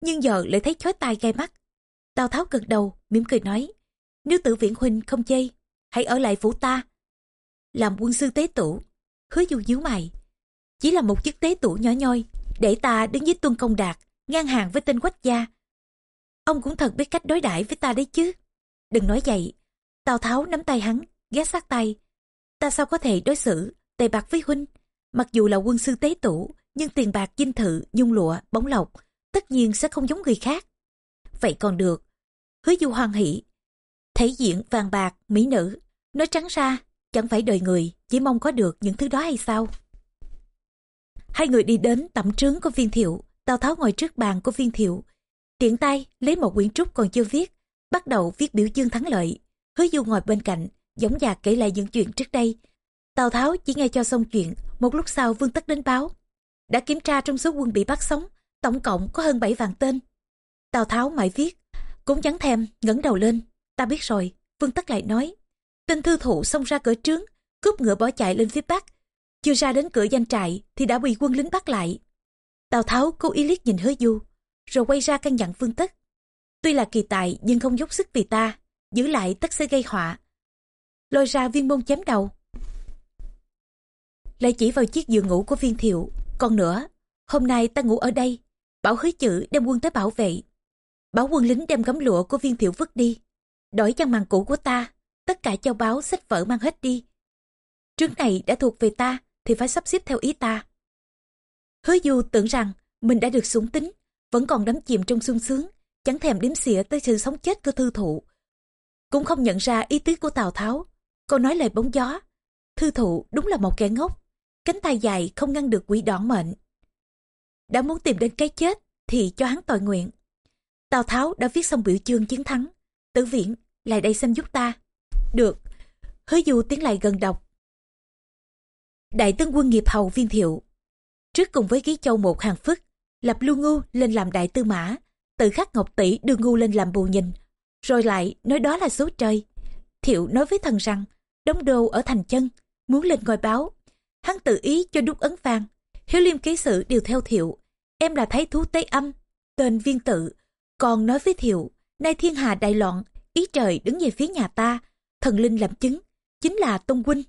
nhưng giờ lại thấy chói tai gai mắt. Tào Tháo gật đầu, mỉm cười nói, nếu tử viễn huynh không chê, hãy ở lại phủ ta. Làm quân sư tế tủ, hứa du nhíu mày. Chỉ là một chức tế tủ nhỏ nhoi, để ta đứng với tuân công đạt, ngang hàng với tên quách gia. Ông cũng thật biết cách đối đãi với ta đấy chứ. Đừng nói vậy. Tào Tháo nắm tay hắn, ghé sát tay. Ta sao có thể đối xử, tề bạc với huynh. Mặc dù là quân sư tế tủ, nhưng tiền bạc dinh thự, nhung lụa, bóng lộc, tất nhiên sẽ không giống người khác. Vậy còn được. Hứa du hoan hỷ. Thể diện vàng bạc, mỹ nữ. Nói trắng ra, chẳng phải đời người, chỉ mong có được những thứ đó hay sao? Hai người đi đến tẩm trướng của viên thiệu, Tào Tháo ngồi trước bàn của viên thiệu. Tiện tay lấy một quyển trúc còn chưa viết, bắt đầu viết biểu dương thắng lợi. Hứa du ngồi bên cạnh, giống dạc kể lại những chuyện trước đây. Tào Tháo chỉ nghe cho xong chuyện, một lúc sau Vương Tất đến báo. Đã kiểm tra trong số quân bị bắt sống, tổng cộng có hơn 7 vạn tên. Tào Tháo mãi viết, cũng chẳng thèm, ngẩng đầu lên. Ta biết rồi, Vương Tắc lại nói. Tên thư thụ xông ra cửa trướng, cướp ngựa bỏ chạy lên phía bắc. Chưa ra đến cửa danh trại thì đã bị quân lính bắt lại. Tào Tháo cố ý liếc nhìn hứa du, rồi quay ra căn dặn Vương Tất. Tuy là kỳ tài nhưng không dốc sức vì ta, giữ lại tất sẽ gây họa. Lôi ra viên môn chém đầu. Lại chỉ vào chiếc giường ngủ của viên thiệu. Còn nữa, hôm nay ta ngủ ở đây. Bảo hứa chữ đem quân tới bảo vệ báo quân lính đem gấm lụa của viên thiệu vứt đi. Đổi chăn màn cũ của ta, tất cả châu báo sách vở mang hết đi. trước này đã thuộc về ta thì phải sắp xếp theo ý ta. Hứa du tưởng rằng mình đã được súng tính, vẫn còn đắm chìm trong sung sướng, chẳng thèm đếm xỉa tới sự sống chết của thư thụ. Cũng không nhận ra ý tứ của Tào Tháo, câu nói lời bóng gió. Thư thụ đúng là một kẻ ngốc, cánh tay dài không ngăn được quỷ đỏ mệnh. Đã muốn tìm đến cái chết thì cho hắn tội nguyện. Tào Tháo đã viết xong biểu chương chiến thắng. Tử viễn, lại đây xem giúp ta. Được. Hứa du tiến lại gần đọc. Đại tướng quân nghiệp hầu viên thiệu. Trước cùng với ký châu một hàng phức, lập lưu ngu lên làm đại tư mã, tự khắc ngọc tỷ đưa ngu lên làm bù nhìn, rồi lại nói đó là số trời. Thiệu nói với thần rằng, đóng đô ở thành chân, muốn lên ngôi báo. Hắn tự ý cho đúc ấn vàng, hiếu liêm ký sự đều theo thiệu. Em là thái thú tế âm, tên viên tự, còn nói với thiệu, nay thiên hà đại loạn, ý trời đứng về phía nhà ta, thần linh làm chứng, chính là Tông Huynh.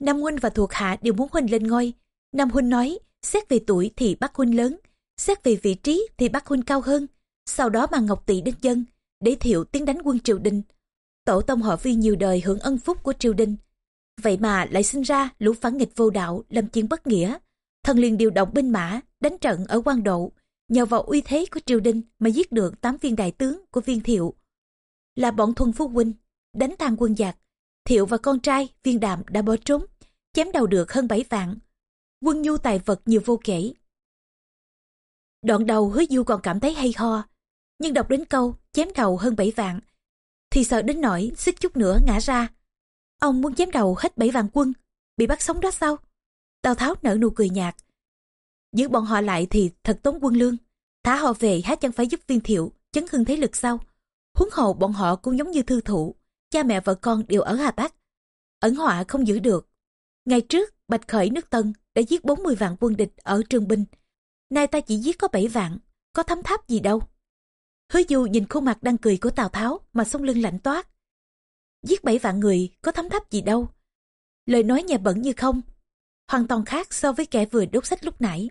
Nam Huynh và thuộc hạ đều muốn Huynh lên ngôi. Nam Huynh nói, xét về tuổi thì bác Huynh lớn, xét về vị trí thì bác Huynh cao hơn. Sau đó mà Ngọc Tỵ đến dân, để thiệu tiến đánh quân triều đình. Tổ tông họ vi nhiều đời hưởng ân phúc của triều đình. Vậy mà lại sinh ra lũ phản nghịch vô đạo, làm chuyện bất nghĩa. Thần liền điều động binh mã, đánh trận ở quan độ, nhờ vào uy thế của triều đình mà giết được tám viên đại tướng của viên thiệu. Là bọn thuần phu huynh, đánh tan quân giặc, thiệu và con trai viên đạm đã bỏ trốn, chém đầu được hơn 7 vạn. Quân nhu tài vật nhiều vô kể. Đoạn đầu hứa du còn cảm thấy hay ho, nhưng đọc đến câu chém đầu hơn 7 vạn, thì sợ đến nỗi xích chút nữa ngã ra. Ông muốn chém đầu hết 7 vạn quân, bị bắt sống đó sao? Tào Tháo nở nụ cười nhạt. Giữ bọn họ lại thì thật tốn quân lương. Thả họ về há chẳng phải giúp viên thiệu, chấn hưng thế lực sao? Huống hồ bọn họ cũng giống như thư thụ, cha mẹ vợ con đều ở Hà Bắc. Ẩn họa không giữ được. Ngày trước, Bạch Khởi nước Tân đã giết 40 vạn quân địch ở Trường Binh. Nay ta chỉ giết có 7 vạn, có thấm tháp gì đâu. Hứa du nhìn khuôn mặt đang cười của Tào Tháo mà sông lưng lạnh toát. Giết bảy vạn người có thấm tháp gì đâu. Lời nói nhà bẩn như không. Hoàn toàn khác so với kẻ vừa đốt sách lúc nãy.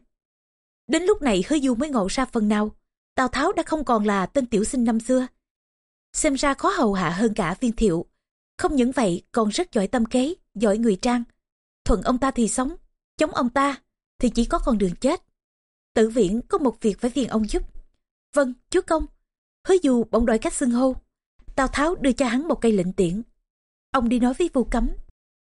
Đến lúc này hứa du mới ngộ ra phần nào. Tào Tháo đã không còn là tên tiểu sinh năm xưa. Xem ra khó hầu hạ hơn cả viên thiệu. Không những vậy còn rất giỏi tâm kế, giỏi người trang. Thuận ông ta thì sống, chống ông ta thì chỉ có con đường chết. Tử viễn có một việc phải phiền ông giúp. Vâng, chúa công. Hứa du bỗng đổi cách xưng hô. Tào Tháo đưa cho hắn một cây lệnh tiễn. Ông đi nói với vô cấm.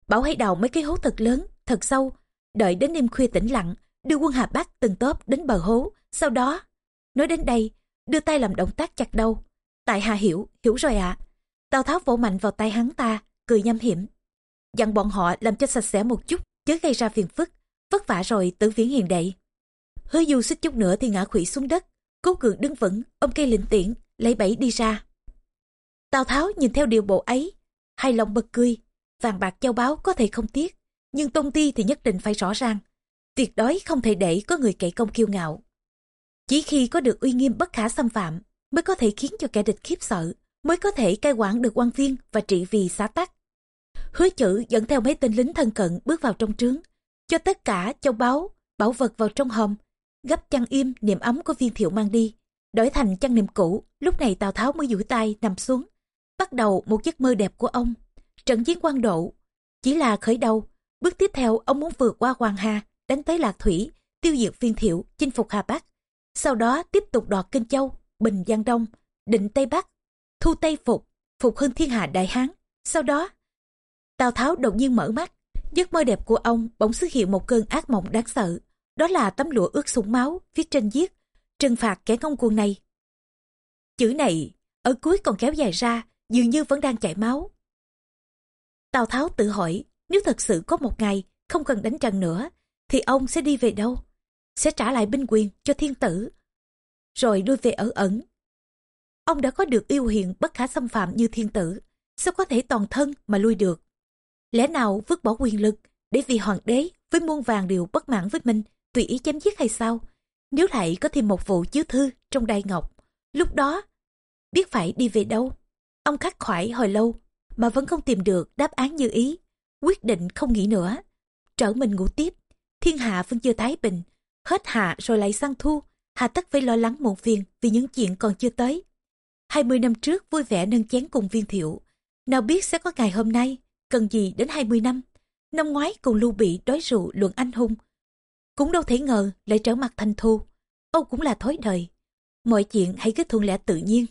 Bảo hãy đào mấy cái hố thật lớn, thật sâu. Đợi đến đêm khuya tĩnh lặng, đưa quân Hà Bắc từng tốp đến bờ hố. Sau đó, nói đến đây, đưa tay làm động tác chặt đầu. Tại Hà hiểu, hiểu rồi ạ. À. Tào Tháo vỗ mạnh vào tay hắn ta, cười nhâm hiểm. Dặn bọn họ làm cho sạch sẽ một chút, chứ gây ra phiền phức, vất vả rồi tử viễn hiền đệ. Hứa du xích chút nữa thì ngã khủy xuống đất, cố cường đứng vững, ôm cây lĩnh tiễn, lấy bẫy đi ra. Tào Tháo nhìn theo điều bộ ấy, hai lòng bật cười, vàng bạc châu báu có thể không tiếc, nhưng tôn ti thì nhất định phải rõ ràng. Tuyệt đối không thể để có người kỵ công kiêu ngạo. Chỉ khi có được uy nghiêm bất khả xâm phạm, mới có thể khiến cho kẻ địch khiếp sợ, mới có thể cai quản được quan viên và trị vì xá tắc. Hứa chữ dẫn theo mấy tên lính thân cận bước vào trong trướng, cho tất cả châu báu, bảo vật vào trong hòm, gấp chăn im niệm ấm của viên thiệu mang đi, đổi thành chăn niệm cũ, lúc này Tào Tháo mới duỗi tay nằm xuống, bắt đầu một giấc mơ đẹp của ông. Trận chiến quan độ, chỉ là khởi đầu, bước tiếp theo ông muốn vượt qua Hoàng Hà, đánh tới Lạc Thủy, tiêu diệt viên thiệu, chinh phục Hà Bắc. Sau đó tiếp tục đoạt Kinh Châu, Bình Giang Đông, định Tây Bắc, thu Tây Phục, phục hưng thiên hạ Đại Hán. Sau đó, Tào Tháo đột nhiên mở mắt, giấc mơ đẹp của ông bỗng xuất hiện một cơn ác mộng đáng sợ. Đó là tấm lụa ướt sũng máu, viết trên giết trừng phạt kẻ ngông cuồng này. Chữ này, ở cuối còn kéo dài ra, dường như vẫn đang chảy máu. Tào Tháo tự hỏi, nếu thật sự có một ngày không cần đánh trận nữa, thì ông sẽ đi về đâu? Sẽ trả lại binh quyền cho thiên tử, rồi lui về ở ẩn. Ông đã có được yêu hiền bất khả xâm phạm như thiên tử, sao có thể toàn thân mà lui được? Lẽ nào vứt bỏ quyền lực để vì hoàng đế với muôn vàng điều bất mãn với mình tùy ý chém giết hay sao? Nếu lại có thêm một vụ chiếu thư trong đai ngọc, lúc đó biết phải đi về đâu? Ông khắc khoải hồi lâu mà vẫn không tìm được đáp án như ý, quyết định không nghĩ nữa. Trở mình ngủ tiếp, thiên hạ vẫn chưa thái bình, hết hạ rồi lại sang thu, hà tất phải lo lắng muộn phiền vì những chuyện còn chưa tới. 20 năm trước vui vẻ nâng chén cùng viên thiệu, nào biết sẽ có ngày hôm nay, cần gì đến 20 năm. Năm ngoái cùng Lưu Bị đói rượu luận anh hùng. Cũng đâu thể ngờ lại trở mặt thành thu. Âu cũng là thối đời. Mọi chuyện hãy cứ thuận lẽ tự nhiên.